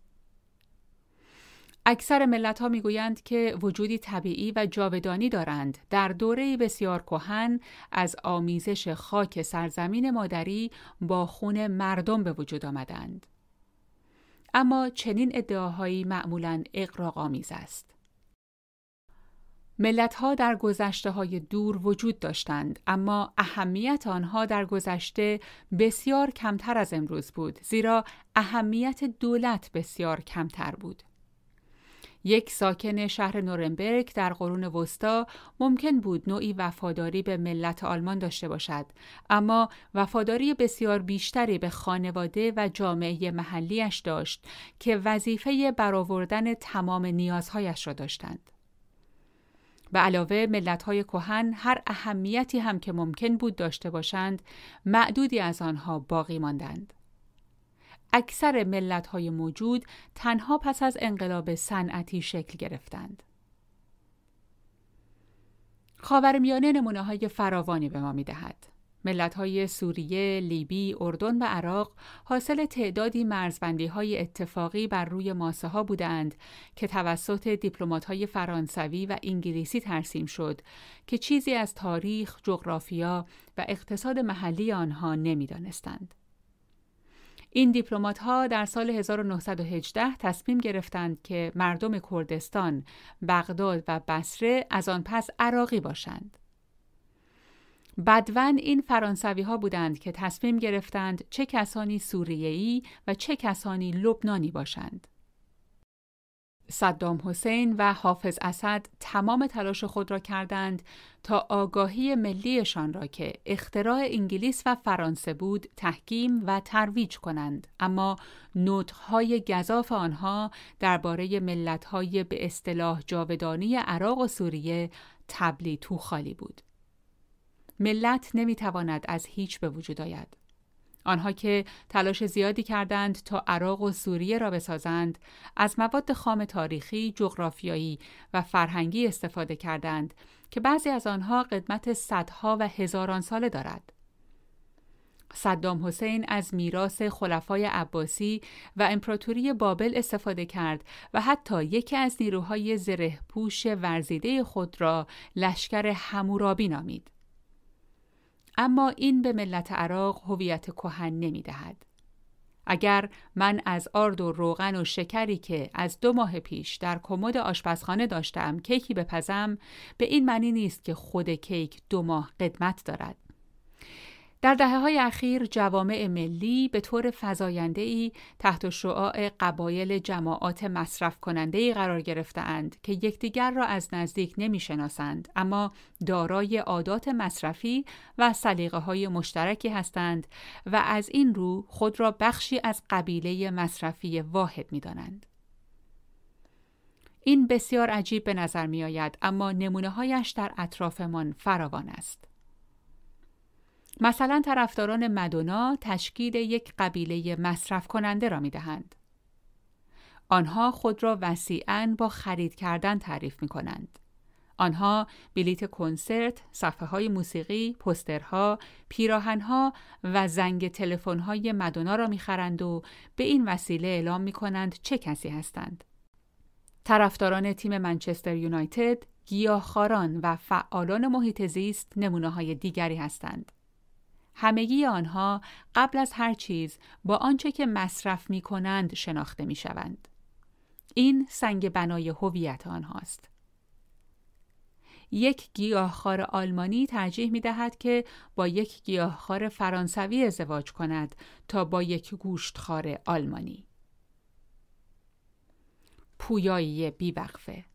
اکثر ملت ها می‌گویند که وجودی طبیعی و جاودانی دارند در دوره بسیار کهن از آمیزش خاک سرزمین مادری با خون مردم به وجود آمدند. اما چنین ادعاهایی معمولا اقراق آمیز است. ملت ها در گذشته های دور وجود داشتند اما اهمیت آنها در گذشته بسیار کمتر از امروز بود زیرا اهمیت دولت بسیار کمتر بود. یک ساکن شهر نورنبرگ در قرون وسطا ممکن بود نوعی وفاداری به ملت آلمان داشته باشد. اما وفاداری بسیار بیشتری به خانواده و جامعه محلیش داشت که وظیفه برآوردن تمام نیازهایش را داشتند. به علاوه ملت‌های کهن هر اهمیتی هم که ممکن بود داشته باشند معدودی از آنها باقی ماندند. اکثر ملت های موجود تنها پس از انقلاب صنعتی شکل گرفتند. خاورمیانه نمونه های فراوانی به ما می دهد. ملت های سوریه، لیبی، اردن و عراق حاصل تعدادی مرزبندی های اتفاقی بر روی ماسه ها بودند که توسط دیپلمات های فرانسوی و انگلیسی ترسیم شد که چیزی از تاریخ، جغرافیا و اقتصاد محلی آنها نمی‌دانستند. این دیپلمات ها در سال 1918 تصمیم گرفتند که مردم کردستان، بغداد و بصره از آن پس عراقی باشند. بدون این فرانسوی ها بودند که تصمیم گرفتند چه کسانی سوریه‌ای و چه کسانی لبنانی باشند. صدام حسین و حافظ اسد تمام تلاش خود را کردند تا آگاهی ملیشان را که اختراع انگلیس و فرانسه بود تحکیم و ترویج کنند. اما نطقهای گذاف آنها درباره ملتهای به اصطلاح جاودانی عراق و سوریه تبلی تو خالی بود. ملت نمی‌تواند از هیچ به وجود آید. آنها که تلاش زیادی کردند تا عراق و سوریه را بسازند از مواد خام تاریخی، جغرافیایی و فرهنگی استفاده کردند که بعضی از آنها قدمت صدها و هزاران ساله دارد. صدام حسین از میراث خلفای عباسی و امپراتوری بابل استفاده کرد و حتی یکی از نیروهای زره پوش ورزیده خود را لشکر همورابی نامید. اما این به ملت عراق هویت کهن نمی دهد. اگر من از آرد و روغن و شکری که از دو ماه پیش در کمد آشپزخانه داشتم کیکی بپزم به این معنی نیست که خود کیک دو ماه قدمت دارد در دهه های اخیر جوامع ملی به طور فضاینده ای تحت شعاع قبایل جماعات مصرف کننده ای قرار گرفتهاند که یکدیگر را از نزدیک نمی شناسند اما دارای عادات مصرفی و سلیقه های مشترکی هستند و از این رو خود را بخشی از قبیله مصرفی واحد می دانند. این بسیار عجیب به نظر می آید اما نمونه هایش در اطرافمان فراوان است. مثلا طرفداران مدونا تشکیل یک قبیله مصرف کننده را می دهند. آنها خود را وسیعا با خرید کردن تعریف می کنند. آنها بلیت کنسرت، صفحه های موسیقی، پسترها، پیراهنها و زنگ تلفن‌های مدونا را می‌خرند و به این وسیله اعلام می کنند چه کسی هستند. طرفداران تیم منچستر یونایتد، گیاهخواران و فعالان محیط زیست نمونه های دیگری هستند. همگی آنها قبل از هر چیز با آنچه که مصرف می کنند شناخته می شوند. این سنگ بنای هویت آنهاست. یک گیاهخوار آلمانی ترجیح می دهد که با یک گیاهخوار فرانسوی ازدواج کند تا با یک گوشتخوار آلمانی. پویایی بیوقفه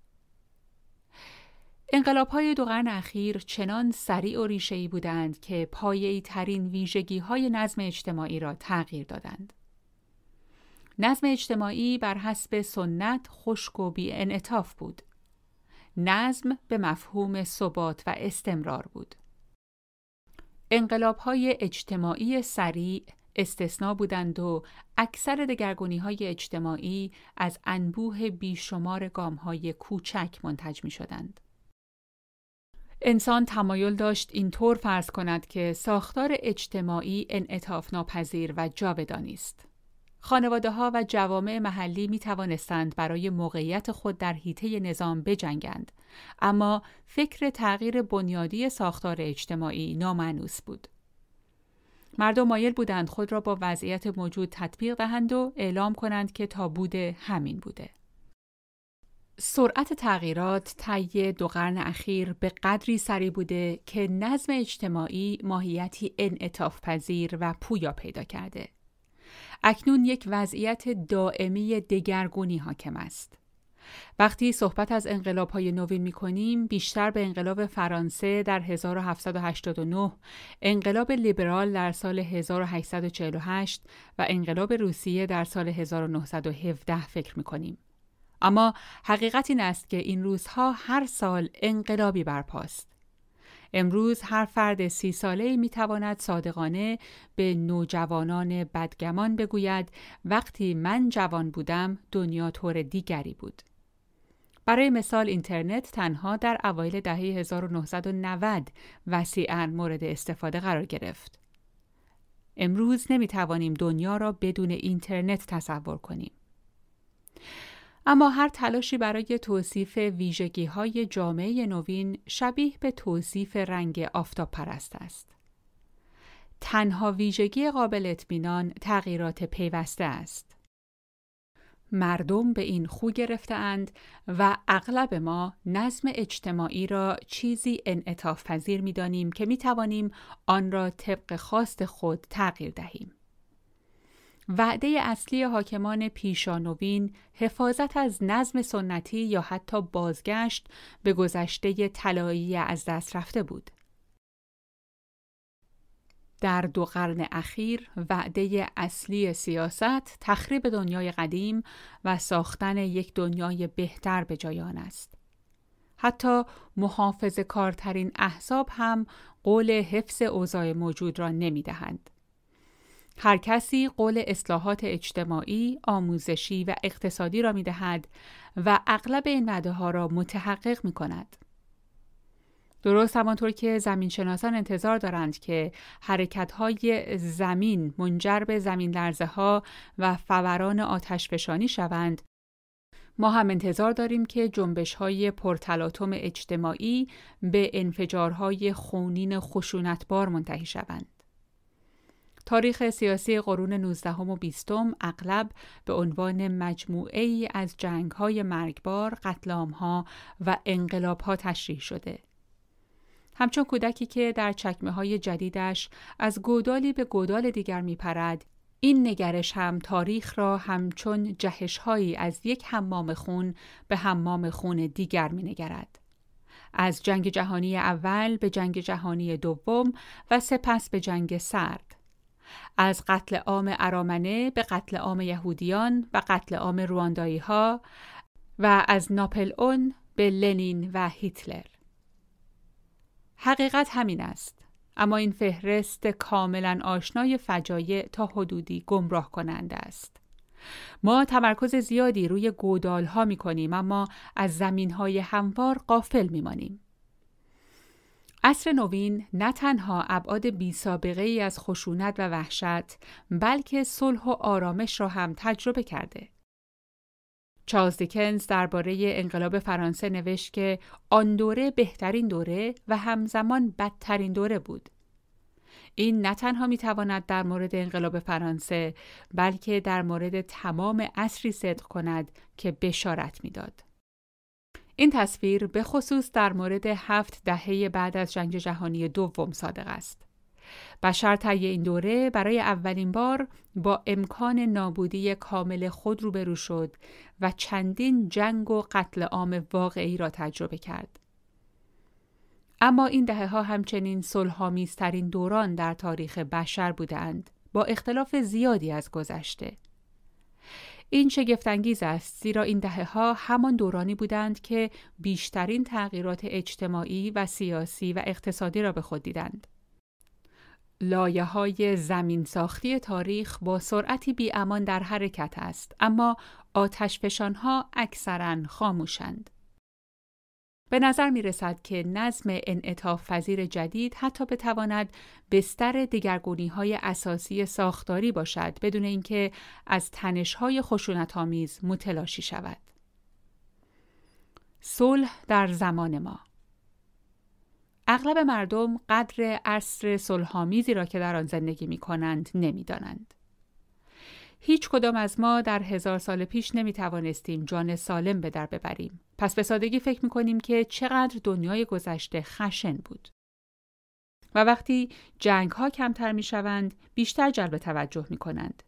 انقلاب های دو قرن اخیر چنان سریع و ریشه‌ای بودند که پایه‌ای ترین ویژگی های نظم اجتماعی را تغییر دادند. نظم اجتماعی بر حسب سنت خشک و بی انعطاف بود. نظم به مفهوم ثبات و استمرار بود. انقلاب های اجتماعی سریع استثنا بودند و اکثر دگرگونی های اجتماعی از انبوه بیشمار گام های کوچک منتج می شدند. انسان تمایل داشت اینطور فرض کند که ساختار اجتماعی انعطاف ناپذیر و جاودانی است. خانواده ها و جوامع محلی می توانستند برای موقعیت خود در حیطه نظام بجنگند اما فکر تغییر بنیادی ساختار اجتماعی نامعنوس بود مردم مایل بودند خود را با وضعیت موجود تطبیق دهند و اعلام کنند که تا بوده همین بوده سرعت تغییرات طی دو قرن اخیر به قدری سریع بوده که نظم اجتماعی ماهیتی انعطاف پذیر و پویا پیدا کرده اکنون یک وضعیت دائمی دگرگونی حاکم است. وقتی صحبت از انقلاب های نوین می کنیم بیشتر به انقلاب فرانسه در 1789 انقلاب لیبرال در سال 1848 و انقلاب روسیه در سال 1917 فکر می کنیم. اما حقیقت این است که این روزها هر سال انقلابی برپاست. امروز هر فرد سی ساله می تواند صادقانه به نوجوانان بدگمان بگوید وقتی من جوان بودم دنیا طور دیگری بود. برای مثال اینترنت تنها در اوایل دهه 1990 وسیعا مورد استفاده قرار گرفت. امروز نمی توانیم دنیا را بدون اینترنت تصور کنیم. اما هر تلاشی برای توصیف ویژگی های جامعه نوین شبیه به توصیف رنگ آفتاب پرست است. تنها ویژگی قابل اطمینان تغییرات پیوسته است. مردم به این خو گرفتهاند و اغلب ما نظم اجتماعی را چیزی انعطاف پذیر می دانیم که می توانیم آن را طبق خواست خود تغییر دهیم. وعده اصلی حاکمان پیشانوین حفاظت از نظم سنتی یا حتی بازگشت به گذشته طلایی از دست رفته بود. در دو قرن اخیر وعده اصلی سیاست تخریب دنیای قدیم و ساختن یک دنیای بهتر به جای آن است. حتی محافظ کارترین احزاب هم قول حفظ اوضاع موجود را نمی دهند. هر کسی قول اصلاحات اجتماعی، آموزشی و اقتصادی را می دهد و اغلب این وعده ها را متحقق می کند. درست همانطور که زمین شناسان انتظار دارند که حرکت های زمین منجر به زمین لرزه ها و فوران آتش فشانی شوند، ما هم انتظار داریم که جنبش های پرتلاتوم اجتماعی به انفجارهای خونین خشونتبار منتهی شوند. تاریخ سیاسی قرون 19 و 20 اغلب به عنوان مجموعه ای از جنگ های مرگبار، قتلام ها و انقلاب ها تشریح شده. همچون کودکی که در چکمه های جدیدش از گودالی به گودال دیگر می پرد، این نگرش هم تاریخ را همچون جهش هایی از یک حمام خون به حمام خون دیگر می نگرد. از جنگ جهانی اول به جنگ جهانی دوم و سپس به جنگ سرد. از قتل عام ارامنه به قتل عام یهودیان و قتل عام رواندایی ها و از ناپل اون به لنین و هیتلر. حقیقت همین است. اما این فهرست کاملا آشنای فجایع تا حدودی گمراه کننده است. ما تمرکز زیادی روی گودال ها می کنیم اما از زمین های هموار قافل می مانیم. عصر نوین نه تنها ابعاد بی سابقه ای از خشونت و وحشت بلکه صلح و آرامش را هم تجربه کرده. چارلز دیکنز درباره انقلاب فرانسه نوشت که آن دوره بهترین دوره و همزمان بدترین دوره بود. این نه تنها می تواند در مورد انقلاب فرانسه بلکه در مورد تمام عصری صدق کند که بشارت می‌داد. این تصویر به خصوص در مورد هفت دهه بعد از جنگ جهانی دوم صادق است. بشر طی این دوره برای اولین بار با امکان نابودی کامل خود روبرو شد و چندین جنگ و قتل عام واقعی را تجربه کرد. اما این دهه ها همچنین صلحآمیزترین دوران در تاریخ بشر بودند با اختلاف زیادی از گذشته. این شگفتانگیز است زیرا این دهه ها همان دورانی بودند که بیشترین تغییرات اجتماعی و سیاسی و اقتصادی را به خود دیدند. لایه های زمین ساختی تاریخ با سرعتی بی امان در حرکت است اما آتش ها اکثرا خاموشند. به نظر می رسد که نظم انعطاف پذیر جدید حتی بتواند بستر دگرگونی های اساسی ساختاری باشد بدون اینکه از تنش های خشونت آمیز متلاشی شود. صلح در زمان ما اغلب مردم قدر عصر صلحآمیزی را که در آن زندگی می کنند نمی دانند. هیچ کدام از ما در هزار سال پیش نمی توانستیم جان سالم به در ببریم. پس به سادگی فکر می کنیم که چقدر دنیای گذشته خشن بود. و وقتی جنگ ها کمتر می شوند، بیشتر جلب توجه می کنند.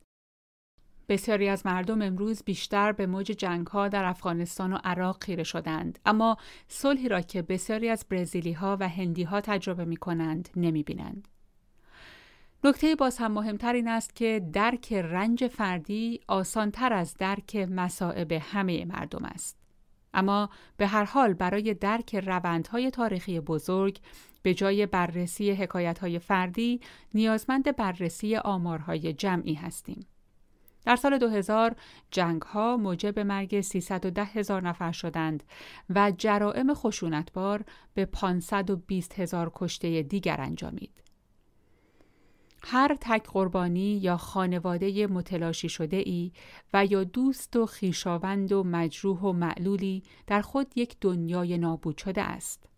بسیاری از مردم امروز بیشتر به موج جنگ ها در افغانستان و عراق خیره شدند اما صلحی را که بسیاری از برزیلی ها و هندی ها تجربه می کنند نمی بینند. نکته باز هم مهمتر این است که درک رنج فردی آسانتر از درک مسائب همه مردم است. اما به هر حال برای درک روندهای تاریخی بزرگ به جای بررسی حکایتهای فردی نیازمند بررسی آمارهای جمعی هستیم. در سال 2000 جنگ ها موجب مرگ 310 هزار نفر شدند و جرائم خشونتبار به 520 هزار کشته دیگر انجامید. هر تک قربانی یا خانواده متلاشی شده ای و یا دوست و خیشاوند و مجروح و معلولی در خود یک دنیای نابود شده است.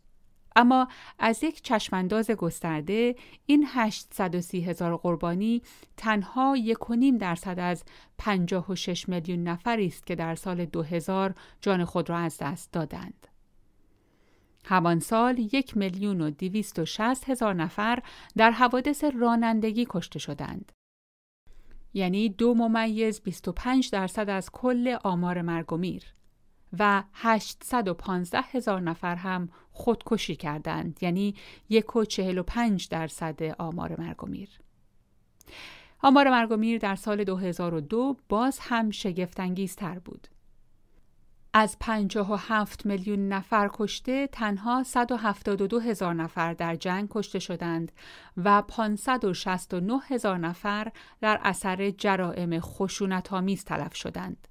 اما از یک چشمانداز گسترده این 830 هزار قربانی تنها یک و نیم درصد از 56 میلیون نفری است که در سال 2000 جان خود را از دست دادند. همان سال یک میلیون و دیویست و شست هزار نفر در حوادث رانندگی کشته شدند. یعنی دو ممیز 25 درصد از کل آمار مرگ و میر و 815 هزار نفر هم خودکشی کردند یعنی یک و چهل و پنج درصد آمار مرگ و میر. آمار مرگ و میر در سال 2002 باز هم شگفتانگیزتر بود. از 57 میلیون نفر کشته تنها 172 هزار نفر در جنگ کشته شدند و 569 هزار نفر در اثر جرائم خشونت آمیز تلف شدند.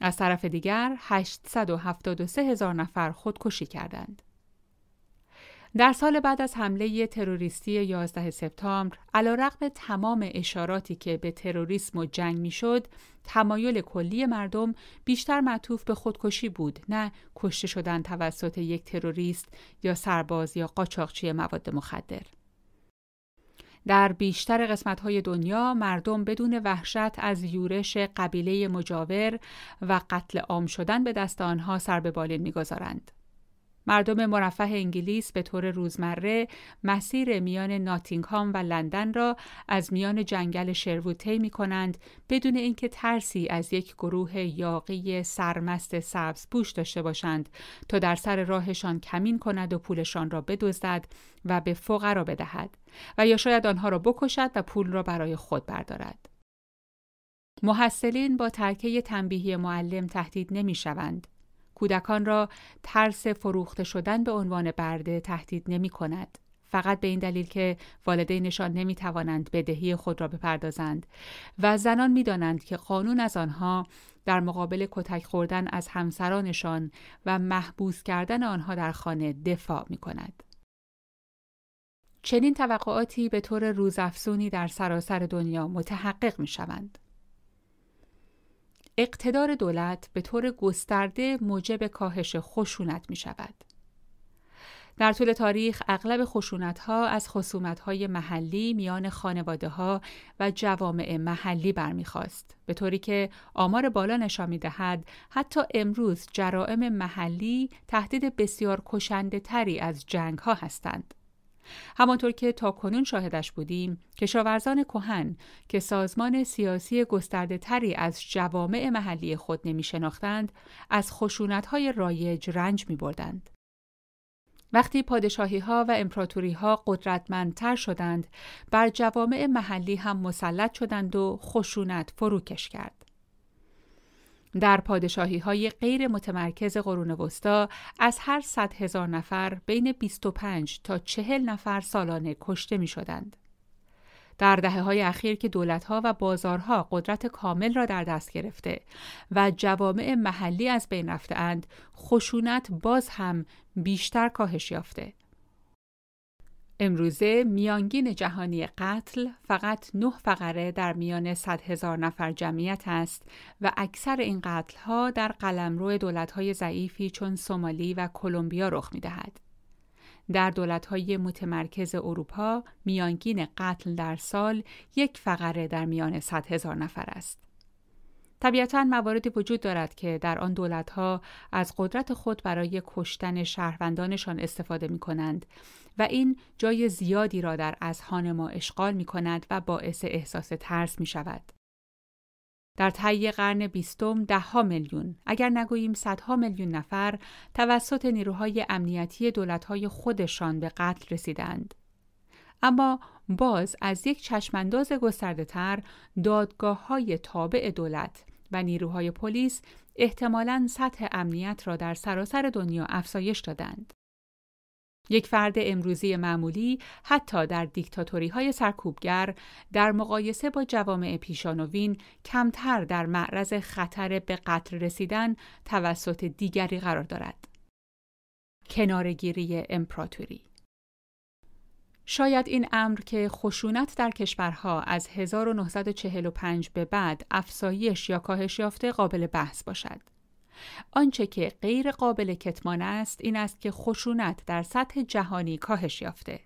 از طرف دیگر 873 هزار نفر خودکشی کردند. در سال بعد از حمله تروریستی 11 سپتامبر، علیرغم تمام اشاراتی که به تروریسم و جنگ می‌شد، تمایل کلی مردم بیشتر معطوف به خودکشی بود، نه کشته شدن توسط یک تروریست یا سرباز یا قاچاقچی مواد مخدر. در بیشتر قسمت‌های دنیا مردم بدون وحشت از یورش قبیله مجاور و قتل عام شدن به دست آنها سر به بالین می‌گذارند. مردم مرفه انگلیس به طور روزمره مسیر میان ناتینگهام و لندن را از میان جنگل شروود طی کنند بدون اینکه ترسی از یک گروه یاقی سرمست سبز پوش داشته باشند تا در سر راهشان کمین کند و پولشان را بدزدد و به فقرا بدهد و یا شاید آنها را بکشد و پول را برای خود بردارد. محصلین با ترکه تنبیهی معلم تهدید نمی شوند کودکان را ترس فروخته شدن به عنوان برده تهدید نمی کند. فقط به این دلیل که والدینشان نمی توانند بدهی خود را بپردازند و زنان می دانند که قانون از آنها در مقابل کتک خوردن از همسرانشان و محبوس کردن آنها در خانه دفاع می کند. چنین توقعاتی به طور روزافزونی در سراسر دنیا متحقق می شوند. اقتدار دولت به طور گسترده موجب کاهش خشونت می شود. در طول تاریخ اغلب خشونت ها از خصومت های محلی میان خانواده ها و جوامع محلی برمیخواست به طوری که آمار بالا نشان می‌دهد حتی امروز جرائم محلی تهدید بسیار کشنده تری از جنگ ها هستند همانطور که تا کنون شاهدش بودیم کشاورزان کهن که سازمان سیاسی گسترده تری از جوامع محلی خود نمی شناختند از خشونت های رایج رنج می بردند. وقتی پادشاهی ها و امپراتوری ها قدرتمندتر شدند بر جوامع محلی هم مسلط شدند و خشونت فروکش کرد. در پادشاهی های غیر متمرکز قرون وسطا از هر صد هزار نفر بین 25 تا 40 نفر سالانه کشته می شدند. در دهه های اخیر که دولت ها و بازارها قدرت کامل را در دست گرفته و جوامع محلی از بین رفته اند، خشونت باز هم بیشتر کاهش یافته. امروزه میانگین جهانی قتل فقط نه فقره در میان صد هزار نفر جمعیت است و اکثر این قتل ها در قلمرو دولت های ضعیفی چون سومالی و کلمبیا رخ می دهد. در دولت های متمرکز اروپا میانگین قتل در سال یک فقره در میان صد هزار نفر است. طبیعتا مواردی وجود دارد که در آن دولتها از قدرت خود برای کشتن شهروندانشان استفاده می کنند و این جای زیادی را در اذهان ما اشغال می کند و باعث احساس ترس می شود. در طی قرن بیستم دهها میلیون اگر نگوییم صدها میلیون نفر توسط نیروهای امنیتی دولتهای خودشان به قتل رسیدند. اما باز از یک چشمانداز گسترده تر دادگاه های تابع دولت و نیروهای پلیس احتمالاً سطح امنیت را در سراسر دنیا افزایش دادند. یک فرد امروزی معمولی حتی در دیکتاتوری های سرکوبگر در مقایسه با جوامع پیشانوین کمتر در معرض خطر به قتل رسیدن توسط دیگری قرار دارد. کنارگیری امپراتوری شاید این امر که خشونت در کشورها از 1945 به بعد افزایش یا کاهش یافته قابل بحث باشد. آنچه که غیر قابل کتمان است این است که خشونت در سطح جهانی کاهش یافته.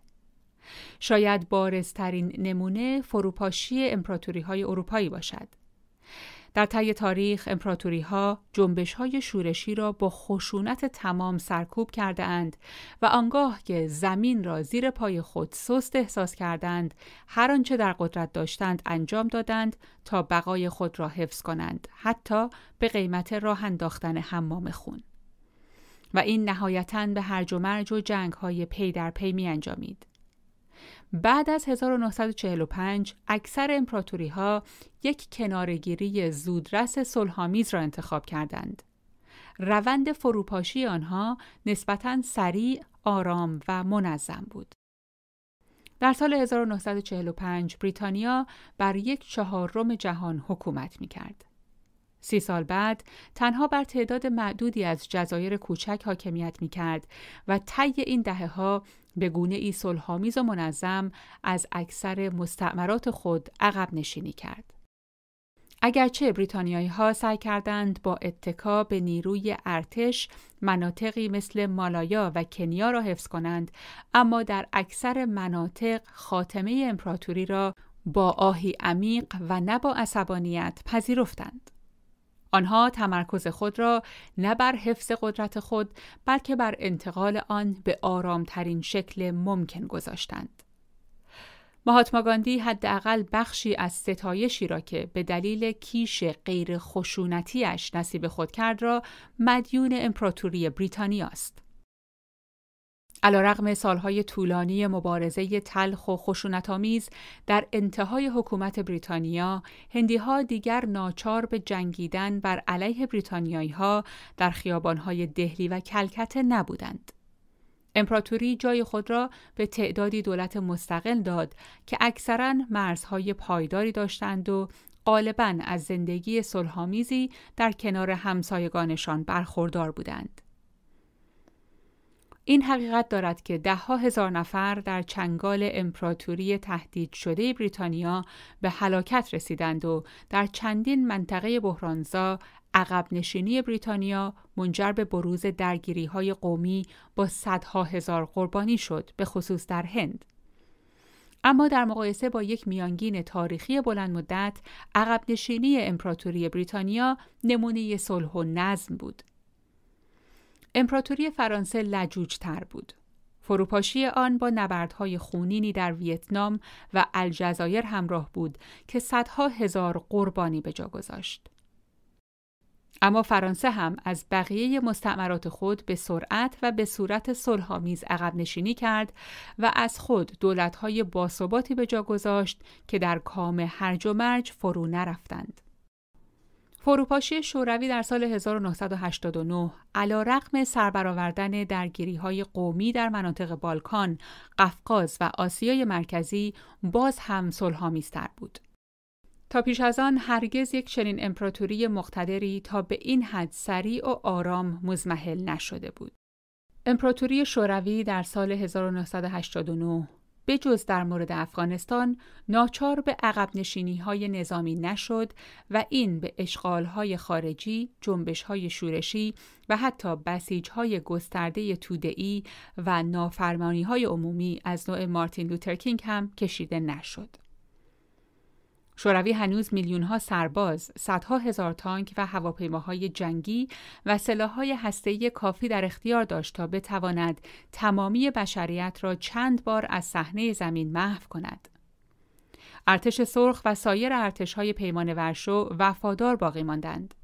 شاید بارزترین نمونه فروپاشی امپراتوری های اروپایی باشد. در طی تاریخ امپراتوری ها جنبش های شورشی را با خشونت تمام سرکوب کرده اند و آنگاه که زمین را زیر پای خود سست احساس کردند هر آنچه در قدرت داشتند انجام دادند تا بقای خود را حفظ کنند حتی به قیمت راه انداختن حمام خون و این نهایتا به هرج و مرج و جنگ های پی در پی می انجامید. بعد از 1945 اکثر امپراتوری ها یک کنارگیری زودرس صلحآمیز را انتخاب کردند. روند فروپاشی آنها نسبتاً سریع، آرام و منظم بود. در سال 1945 بریتانیا بر یک چهارم جهان حکومت می کرد. سی سال بعد تنها بر تعداد معدودی از جزایر کوچک حاکمیت می کرد و طی این دهه ها به گونه ای صلحآمیز و منظم از اکثر مستعمرات خود عقب نشینی کرد. اگرچه بریتانیایی ها سعی کردند با اتکا به نیروی ارتش مناطقی مثل مالایا و کنیا را حفظ کنند اما در اکثر مناطق خاتمه امپراتوری را با آهی عمیق و نه با عصبانیت پذیرفتند. آنها تمرکز خود را نه بر حفظ قدرت خود بلکه بر انتقال آن به آرامترین شکل ممکن گذاشتند. مهاتما گاندی حداقل بخشی از ستایشی را که به دلیل کیش غیر خشونتیش نصیب خود کرد را مدیون امپراتوری بریتانیا است. علیرغم سالهای طولانی مبارزه تلخ و خشونتآمیز در انتهای حکومت بریتانیا هندیها دیگر ناچار به جنگیدن بر علیه بریتانیایی ها در خیابانهای دهلی و کلکته نبودند. امپراتوری جای خود را به تعدادی دولت مستقل داد که اکثرا مرزهای پایداری داشتند و غالبا از زندگی صلحآمیزی در کنار همسایگانشان برخوردار بودند. این حقیقت دارد که دهها هزار نفر در چنگال امپراتوری تهدید شده بریتانیا به هلاکت رسیدند و در چندین منطقه بحرانزا عقب نشینی بریتانیا منجر به بروز درگیری های قومی با صدها هزار قربانی شد به خصوص در هند. اما در مقایسه با یک میانگین تاریخی بلند مدت عقب نشینی امپراتوری بریتانیا نمونه صلح و نظم بود. امپراتوری فرانسه لجوج تر بود. فروپاشی آن با نبردهای خونینی در ویتنام و الجزایر همراه بود که صدها هزار قربانی به جا گذاشت. اما فرانسه هم از بقیه مستعمرات خود به سرعت و به صورت صلحآمیز عقب نشینی کرد و از خود دولت‌های باثباتی به جا گذاشت که در کام هرج و مرج فرو نرفتند. فروپاشی شوروی در سال 1989 علا رقم سربرآوردن درگیری های قومی در مناطق بالکان، قفقاز و آسیای مرکزی باز هم صلحآمیزتر بود. تا پیش از آن هرگز یک چنین امپراتوری مقتدری تا به این حد سریع و آرام مزمحل نشده بود. امپراتوری شوروی در سال 1989 به جز در مورد افغانستان ناچار به عقب نشینی های نظامی نشد و این به اشغال های خارجی، جنبش های شورشی و حتی بسیج های گسترده توده‌ای و نافرمانی های عمومی از نوع مارتین لوترکینگ هم کشیده نشد. شوروی هنوز میلیون ها سرباز، صدها هزار تانک و هواپیماهای جنگی و سلاحهای هسته‌ای کافی در اختیار داشت تا بتواند تمامی بشریت را چند بار از صحنه زمین محو کند. ارتش سرخ و سایر ارتشهای پیمان ورشو وفادار باقی ماندند.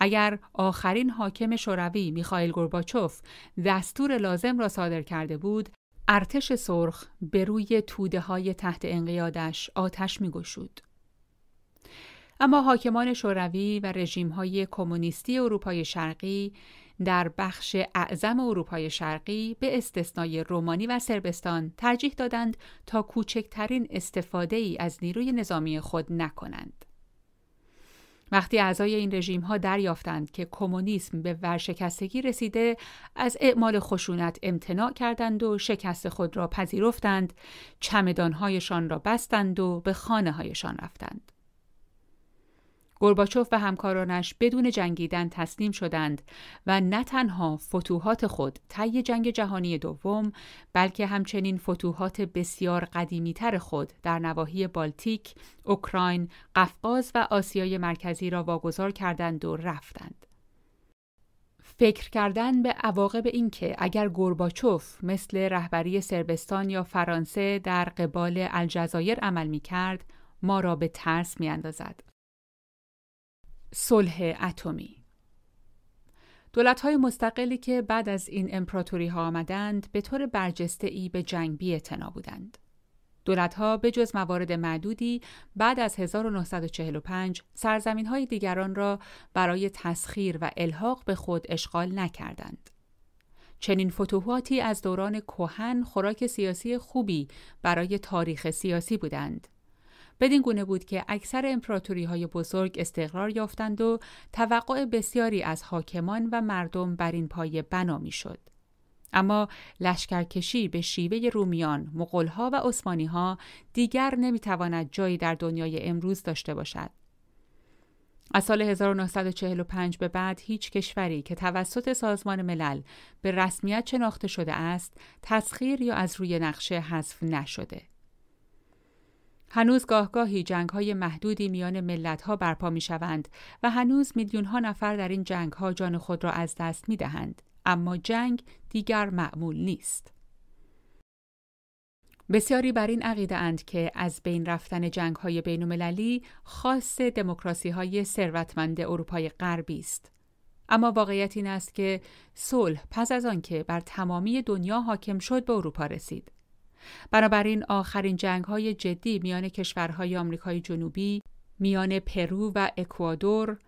اگر آخرین حاکم شوروی میخائیل گورباچوف دستور لازم را صادر کرده بود، ارتش سرخ به روی توده های تحت انقیادش آتش میگشود. اما حاکمان شوروی و های کمونیستی اروپای شرقی در بخش اعظم اروپای شرقی به استثنای رومانی و سربستان ترجیح دادند تا کوچکترین استفاده ای از نیروی نظامی خود نکنند. وقتی اعضای این رژیم ها دریافتند که کمونیسم به ورشکستگی رسیده از اعمال خشونت امتناع کردند و شکست خود را پذیرفتند چمدانهایشان را بستند و به خانه هایشان رفتند گرباچوف و همکارانش بدون جنگیدن تسلیم شدند و نه تنها فتوحات خود طی جنگ جهانی دوم بلکه همچنین فتوحات بسیار قدیمیتر خود در نواحی بالتیک، اوکراین، قفقاز و آسیای مرکزی را واگذار کردند و رفتند. فکر کردن به عواقب اینکه اگر گورباچوف مثل رهبری سربستان یا فرانسه در قبال الجزایر عمل می کرد ما را به ترس می اندازد. صلح اتمی های مستقلی که بعد از این امپراتوری ها آمدند به طور برجسته ای به جنگ بی بودند. ها به جز موارد معدودی بعد از 1945 سرزمین های دیگران را برای تسخیر و الحاق به خود اشغال نکردند. چنین فتوحاتی از دوران کهن خوراک سیاسی خوبی برای تاریخ سیاسی بودند بدین گونه بود که اکثر امپراتوری های بزرگ استقرار یافتند و توقع بسیاری از حاکمان و مردم بر این پایه بنا می‌شد. اما لشکرکشی به شیوه رومیان، مغولها و ها دیگر نمی‌تواند جایی در دنیای امروز داشته باشد. از سال 1945 به بعد هیچ کشوری که توسط سازمان ملل به رسمیت شناخته شده است، تسخیر یا از روی نقشه حذف نشده. هنوز گاهگاهی جنگ های محدودی میان ملت ها برپا می شوند و هنوز میلیون ها نفر در این جنگ ها جان خود را از دست می دهند. اما جنگ دیگر معمول نیست. بسیاری بر این عقیده اند که از بین رفتن جنگ های بین المللی خاص دموکراسی های ثروتمند اروپای غربی است. اما واقعیت این است که صلح پس از آنکه بر تمامی دنیا حاکم شد به اروپا رسید. بنابراین آخرین جنگ های جدی میان کشورهای آمریکای جنوبی میان پرو و اکوادور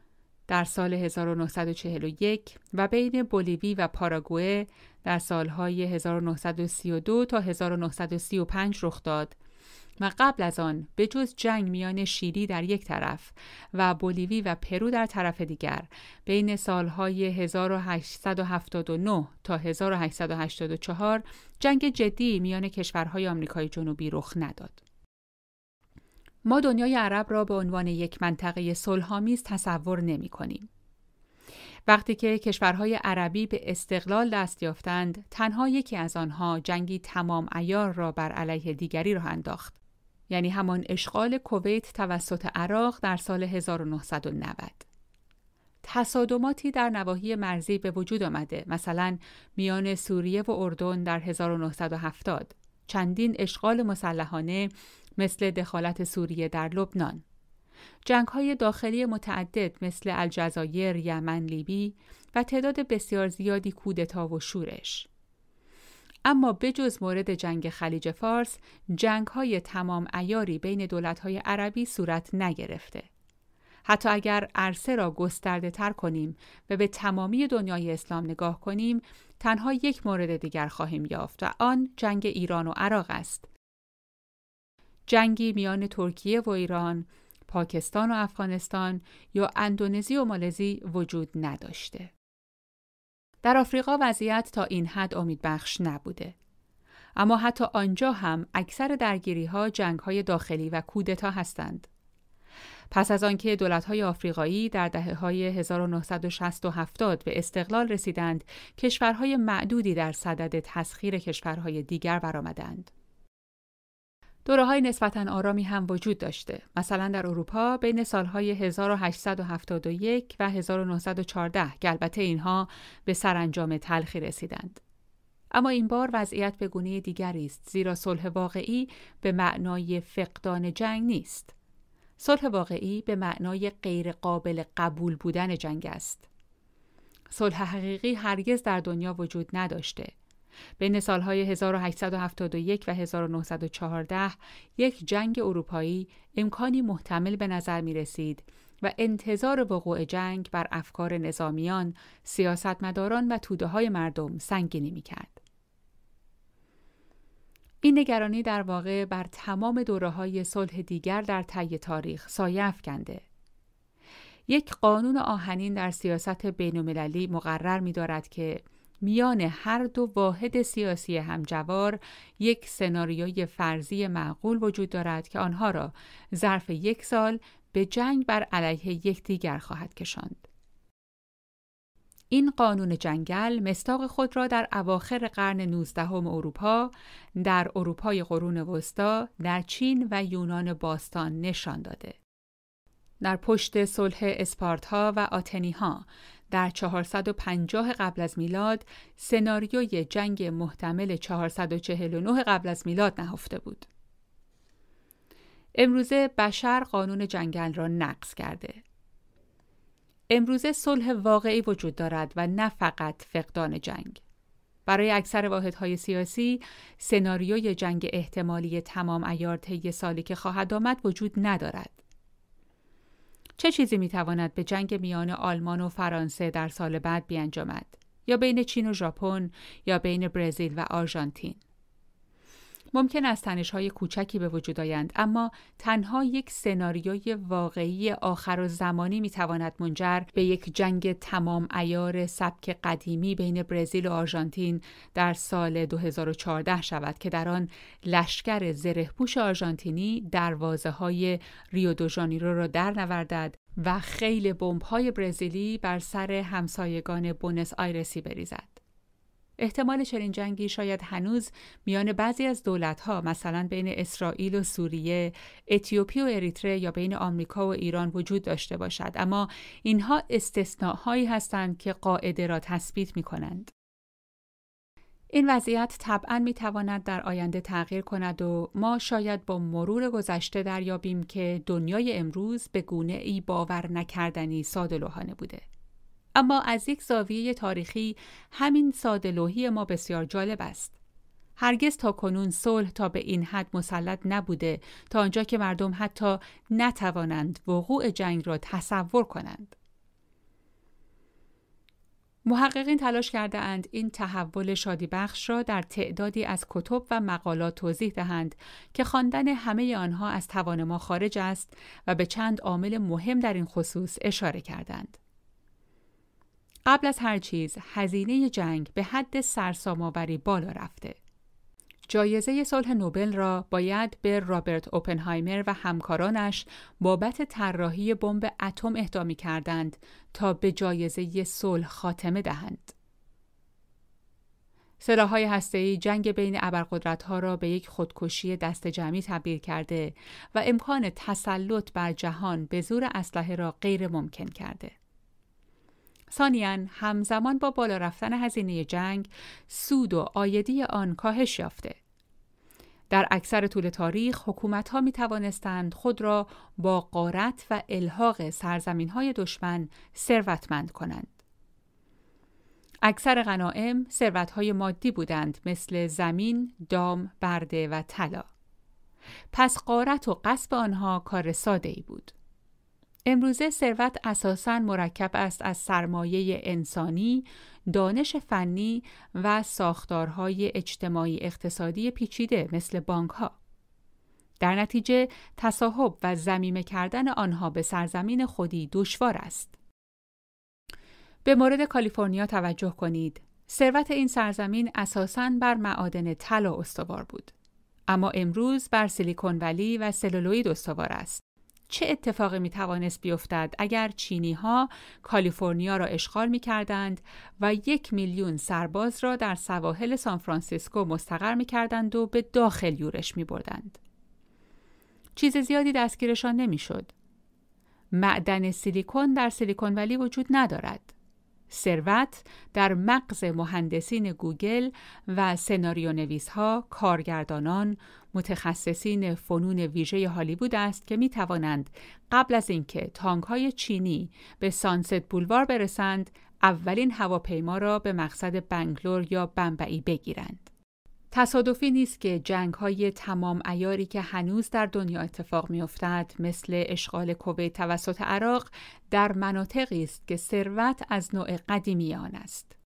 در سال 1941 و بین بولیوی و پاراگوئه در سالهای 1932 تا 1935 رخ داد. و قبل از آن به جز جنگ میان شیلی در یک طرف و بولیوی و پرو در طرف دیگر بین سالهای 1879 تا 1884 جنگ جدی میان کشورهای آمریکای جنوبی رخ نداد. ما دنیای عرب را به عنوان یک منطقه صلحآمیز تصور نمی کنیم. وقتی که کشورهای عربی به استقلال دست یافتند، تنها یکی از آنها جنگی تمام ایار را بر علیه دیگری را انداخت. یعنی همان اشغال کویت توسط عراق در سال 1990. تصادماتی در نواحی مرزی به وجود آمده. مثلا میان سوریه و اردن در 1970 چندین اشغال مسلحانه مثل دخالت سوریه در لبنان. جنگ های داخلی متعدد مثل الجزایر، یمن، لیبی و تعداد بسیار زیادی کودتا و شورش. اما بجز مورد جنگ خلیج فارس جنگ های تمام ایاری بین دولت های عربی صورت نگرفته. حتی اگر عرصه را گسترده تر کنیم و به تمامی دنیای اسلام نگاه کنیم تنها یک مورد دیگر خواهیم یافت و آن جنگ ایران و عراق است. جنگی میان ترکیه و ایران، پاکستان و افغانستان یا اندونزی و مالزی وجود نداشته. در آفریقا وضعیت تا این حد امیدبخش نبوده. اما حتی آنجا هم اکثر درگیری ها جنگ های داخلی و کودتا هستند. پس از آنکه های آفریقایی در دهه های 1960 و 70 به استقلال رسیدند، کشورهای معدودی در صدد تسخیر کشورهای دیگر برآمدند. دوره های نسبتا آرامی هم وجود داشته. مثلا در اروپا بین سالهای 1871 و 1914 که البته اینها به سرانجام تلخی رسیدند. اما این بار وضعیت به گونه دیگری است زیرا صلح واقعی به معنای فقدان جنگ نیست. صلح واقعی به معنای غیر قابل قبول بودن جنگ است. صلح حقیقی هرگز در دنیا وجود نداشته. بین سالهای 1871 و 1914 یک جنگ اروپایی امکانی محتمل به نظر می رسید و انتظار وقوع جنگ بر افکار نظامیان، سیاستمداران و توده های مردم سنگینی می کرد. این نگرانی در واقع بر تمام دوره های صلح دیگر در طی تاریخ سایه افکنده. یک قانون آهنین در سیاست بین‌المللی مقرر می دارد که میان هر دو واحد سیاسی همجوار یک سناریوی فرضی معقول وجود دارد که آنها را ظرف یک سال به جنگ بر علیه یکدیگر خواهد کشاند. این قانون جنگل مستاق خود را در اواخر قرن 19 اروپا، در اروپای قرون وسطا، در چین و یونان باستان نشان داده. در پشت صلح اسپارتا و آتنیها در 450 قبل از میلاد سناریوی جنگ محتمل 449 قبل از میلاد نهفته بود. امروزه بشر قانون جنگل را نقض کرده. امروزه صلح واقعی وجود دارد و نه فقط فقدان جنگ. برای اکثر واحدهای سیاسی سناریوی جنگ احتمالی تمام ایار طی سالی که خواهد آمد وجود ندارد. چه چیزی می‌تواند به جنگ میان آلمان و فرانسه در سال بعد بیانجامد؟ یا بین چین و ژاپن یا بین برزیل و آرژانتین؟ ممکن است تنش های کوچکی به وجود آیند اما تنها یک سناریوی واقعی آخر و زمانی می تواند منجر به یک جنگ تمام ایار سبک قدیمی بین برزیل و آرژانتین در سال 2014 شود که در آن لشکر زرهپوش آرژانتینی دروازه های ریو دو ژانیرو را در نوردد و خیل بمب های برزیلی بر سر همسایگان بونس آیرسی بریزد. احتمال چنین جنگی شاید هنوز میان بعضی از دولتها مثلا بین اسرائیل و سوریه، اتیوپی و اریتره یا بین آمریکا و ایران وجود داشته باشد اما اینها استثناهایی هستند که قاعده را تثبیت می کنند. این وضعیت طبعا می تواند در آینده تغییر کند و ما شاید با مرور گذشته دریابیم که دنیای امروز به گونه ای باور نکردنی ساده بوده. اما از یک زاویه تاریخی همین سادلوهی ما بسیار جالب است. هرگز تا کنون صلح تا به این حد مسلط نبوده تا آنجا که مردم حتی نتوانند وقوع جنگ را تصور کنند. محققین تلاش کرده اند این تحول شادی بخش را در تعدادی از کتب و مقالات توضیح دهند که خواندن همه آنها از توان ما خارج است و به چند عامل مهم در این خصوص اشاره کردند. قبل از هر چیز هزینه جنگ به حد سرسام‌آوری بالا رفته. جایزه صلح نوبل را باید به رابرت اوپنهایمر و همکارانش بابت طراحی بمب اتم اهدا کردند تا به جایزه صلح خاتمه دهند. سلاح‌های هسته‌ای جنگ بین ابرقدرت‌ها را به یک خودکشی دست جمعی تبدیل کرده و امکان تسلط بر جهان به زور اسلحه را غیر ممکن کرده. ثانیاً همزمان با بالا رفتن هزینه جنگ سود و آیدی آن کاهش یافته در اکثر طول تاریخ حکومت ها می توانستند خود را با قارت و الحاق سرزمین های دشمن ثروتمند کنند. اکثر غنائم ثروت های مادی بودند مثل زمین، دام، برده و طلا. پس قارت و قصب آنها کار ساده ای بود. امروزه ثروت اساساً مرکب است از سرمایه انسانی، دانش فنی و ساختارهای اجتماعی اقتصادی پیچیده مثل بانک ها. در نتیجه تصاحب و زمیمه کردن آنها به سرزمین خودی دشوار است. به مورد کالیفرنیا توجه کنید. ثروت این سرزمین اساساً بر معادن طلا استوار بود. اما امروز بر سیلیکون ولی و سلولوید استوار است. چه اتفاقی می توانست بیفتد اگر چینی ها کالیفرنیا را اشغال می کردند و یک میلیون سرباز را در سواحل سانفرانسیسکو مستقر می کردند و به داخل یورش می بردند. چیز زیادی دستگیرشان نمی شد. معدن سیلیکون در سیلیکون ولی وجود ندارد. ثروت در مغز مهندسین گوگل و سناریو نویس ها، کارگردانان، متخصصین فنون ویژه هالیوود است که می توانند قبل از اینکه تانک های چینی به سانست بولوار برسند، اولین هواپیما را به مقصد بنگلور یا بمبئی بگیرند. تصادفی نیست که جنگ های تمام ایاری که هنوز در دنیا اتفاق میافتد مثل اشغال کویت توسط عراق در مناطقی است که ثروت از نوع قدیمی آن است.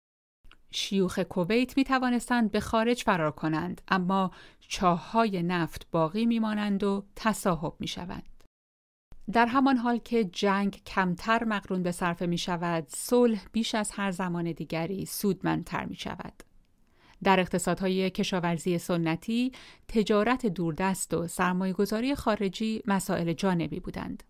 شیوخ کویت می توانستند به خارج فرار کنند اما چاه های نفت باقی می مانند و تصاحب می شوند. در همان حال که جنگ کمتر مقرون به صرفه می شود، صلح بیش از هر زمان دیگری سودمندتر می شود. در اقتصادهای کشاورزی سنتی، تجارت دوردست و سرمایهگذاری خارجی مسائل جانبی بودند.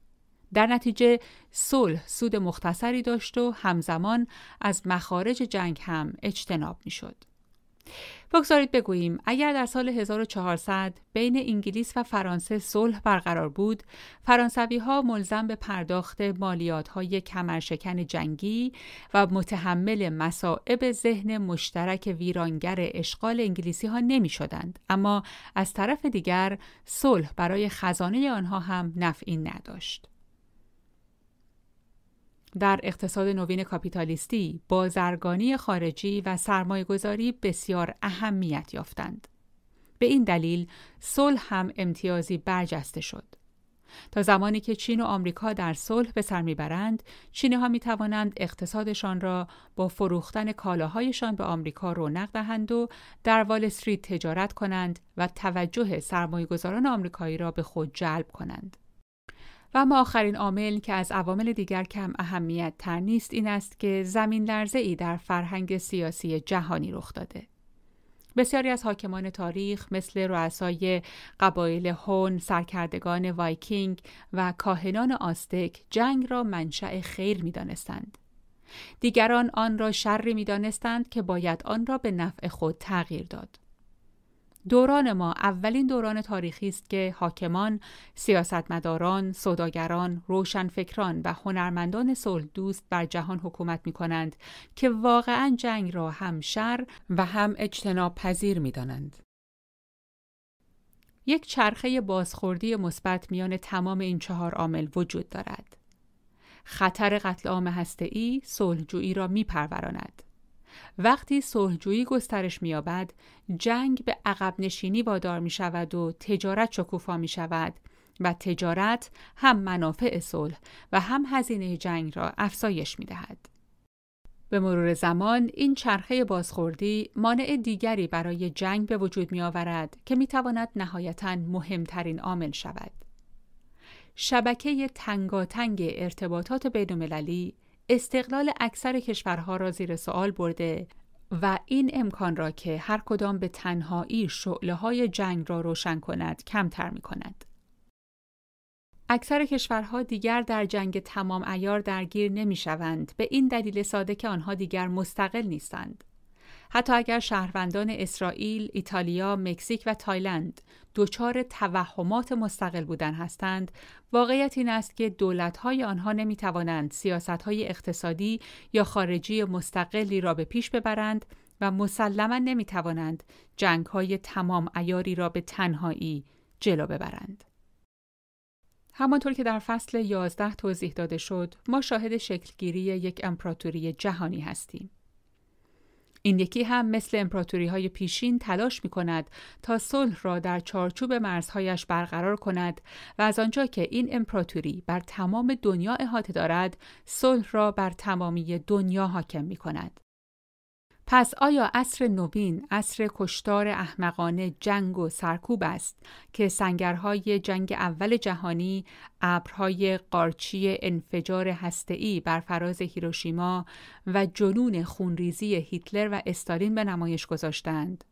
در نتیجه صلح سود مختصری داشت و همزمان از مخارج جنگ هم اجتناب می‌شد. بگذارید بگوییم اگر در سال 1400 بین انگلیس و فرانسه صلح برقرار بود فرانسوی ها ملزم به پرداخت مالیات های کمرشکن جنگی و متحمل مسائب ذهن مشترک ویرانگر اشغال انگلیسی ها نمی شدند. اما از طرف دیگر صلح برای خزانه آنها هم نفعی نداشت در اقتصاد نوین کاپیتالیستی بازرگانی خارجی و سرمایهگذاری بسیار اهمیت یافتند. به این دلیل صلح هم امتیازی برجسته شد. تا زمانی که چین و آمریکا در صلح به سر می‌برند، چینی ها اقتصادشان را با فروختن کالاهایشان به آمریکا رونق دهند و در وال استریت تجارت کنند و توجه سرمایهگذاران آمریکایی را به خود جلب کنند. و اما آخرین عامل که از عوامل دیگر کم اهمیت تر نیست این است که زمین لرزه ای در فرهنگ سیاسی جهانی رخ داده. بسیاری از حاکمان تاریخ مثل رؤسای قبایل هون، سرکردگان وایکینگ و کاهنان آستک جنگ را منشأ خیر می دانستند. دیگران آن را شری می دانستند که باید آن را به نفع خود تغییر داد. دوران ما اولین دوران تاریخی است که حاکمان، سیاستمداران، سوداگران، روشنفکران و هنرمندان صلح دوست بر جهان حکومت می کنند که واقعا جنگ را هم شر و هم اجتناب پذیر می دانند. یک چرخه بازخوردی مثبت میان تمام این چهار عامل وجود دارد. خطر قتل عام هسته‌ای صلحجویی را میپروراند. وقتی صلحجویی گسترش می‌یابد جنگ به عقب نشینی وادار می شود و تجارت شکوفا می شود و تجارت هم منافع صلح و هم هزینه جنگ را افزایش می دهد. به مرور زمان این چرخه بازخوردی مانع دیگری برای جنگ به وجود می آورد که می تواند نهایتا مهمترین عامل شود. شبکه تنگاتنگ ارتباطات بینالمللی استقلال اکثر کشورها را زیر سوال برده و این امکان را که هر کدام به تنهایی شعله های جنگ را روشن کند کمتر می کند. اکثر کشورها دیگر در جنگ تمام ایار درگیر نمی شوند به این دلیل ساده که آنها دیگر مستقل نیستند. حتی اگر شهروندان اسرائیل، ایتالیا، مکزیک و تایلند دچار توهمات مستقل بودن هستند، واقعیت این است که دولت‌های آنها نمی توانند سیاست‌های اقتصادی یا خارجی مستقلی را به پیش ببرند و مسلما نمی توانند جنگ‌های تمام ایاری را به تنهایی جلو ببرند. همانطور که در فصل 11 توضیح داده شد، ما شاهد شکلگیری یک امپراتوری جهانی هستیم. این یکی هم مثل امپراتوری های پیشین تلاش می کند تا صلح را در چارچوب مرزهایش برقرار کند و از آنجا که این امپراتوری بر تمام دنیا احاطه دارد صلح را بر تمامی دنیا حاکم می کند. پس آیا عصر نوین عصر کشتار احمقانه جنگ و سرکوب است که سنگرهای جنگ اول جهانی ابرهای قارچی انفجار هسته‌ای بر فراز هیروشیما و جنون خونریزی هیتلر و استالین به نمایش گذاشتند؟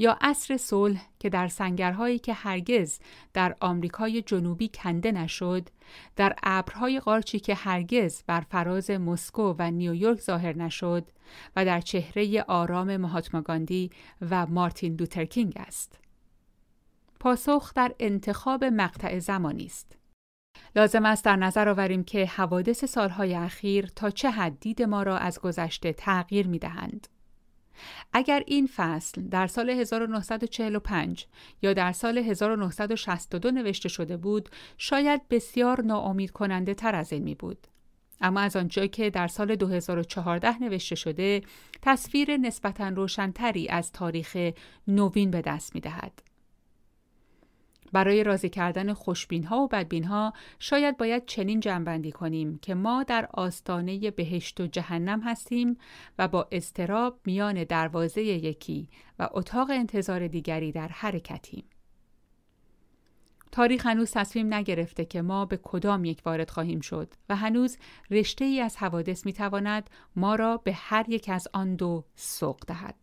یا عصر صلح که در سنگرهایی که هرگز در آمریکای جنوبی کنده نشد در ابرهای قارچی که هرگز بر فراز مسکو و نیویورک ظاهر نشد و در چهره آرام مهاتماگاندی و مارتین لوترکینگ است پاسخ در انتخاب مقطع زمانی است لازم است در نظر آوریم که حوادث سالهای اخیر تا چه حد دید ما را از گذشته تغییر می دهند. اگر این فصل در سال 1945 یا در سال 1962 نوشته شده بود شاید بسیار ناامید کننده تر از این می بود. اما از آنجا که در سال 2014 نوشته شده تصویر نسبتا روشنتری از تاریخ نوین به دست می دهد. برای راضی کردن خوشبین ها و بدبین ها شاید باید چنین جنبندی کنیم که ما در آستانه بهشت و جهنم هستیم و با استراب میان دروازه یکی و اتاق انتظار دیگری در حرکتیم. تاریخ هنوز تصمیم نگرفته که ما به کدام یک وارد خواهیم شد و هنوز رشته ای از حوادث می تواند ما را به هر یک از آن دو سوق دهد.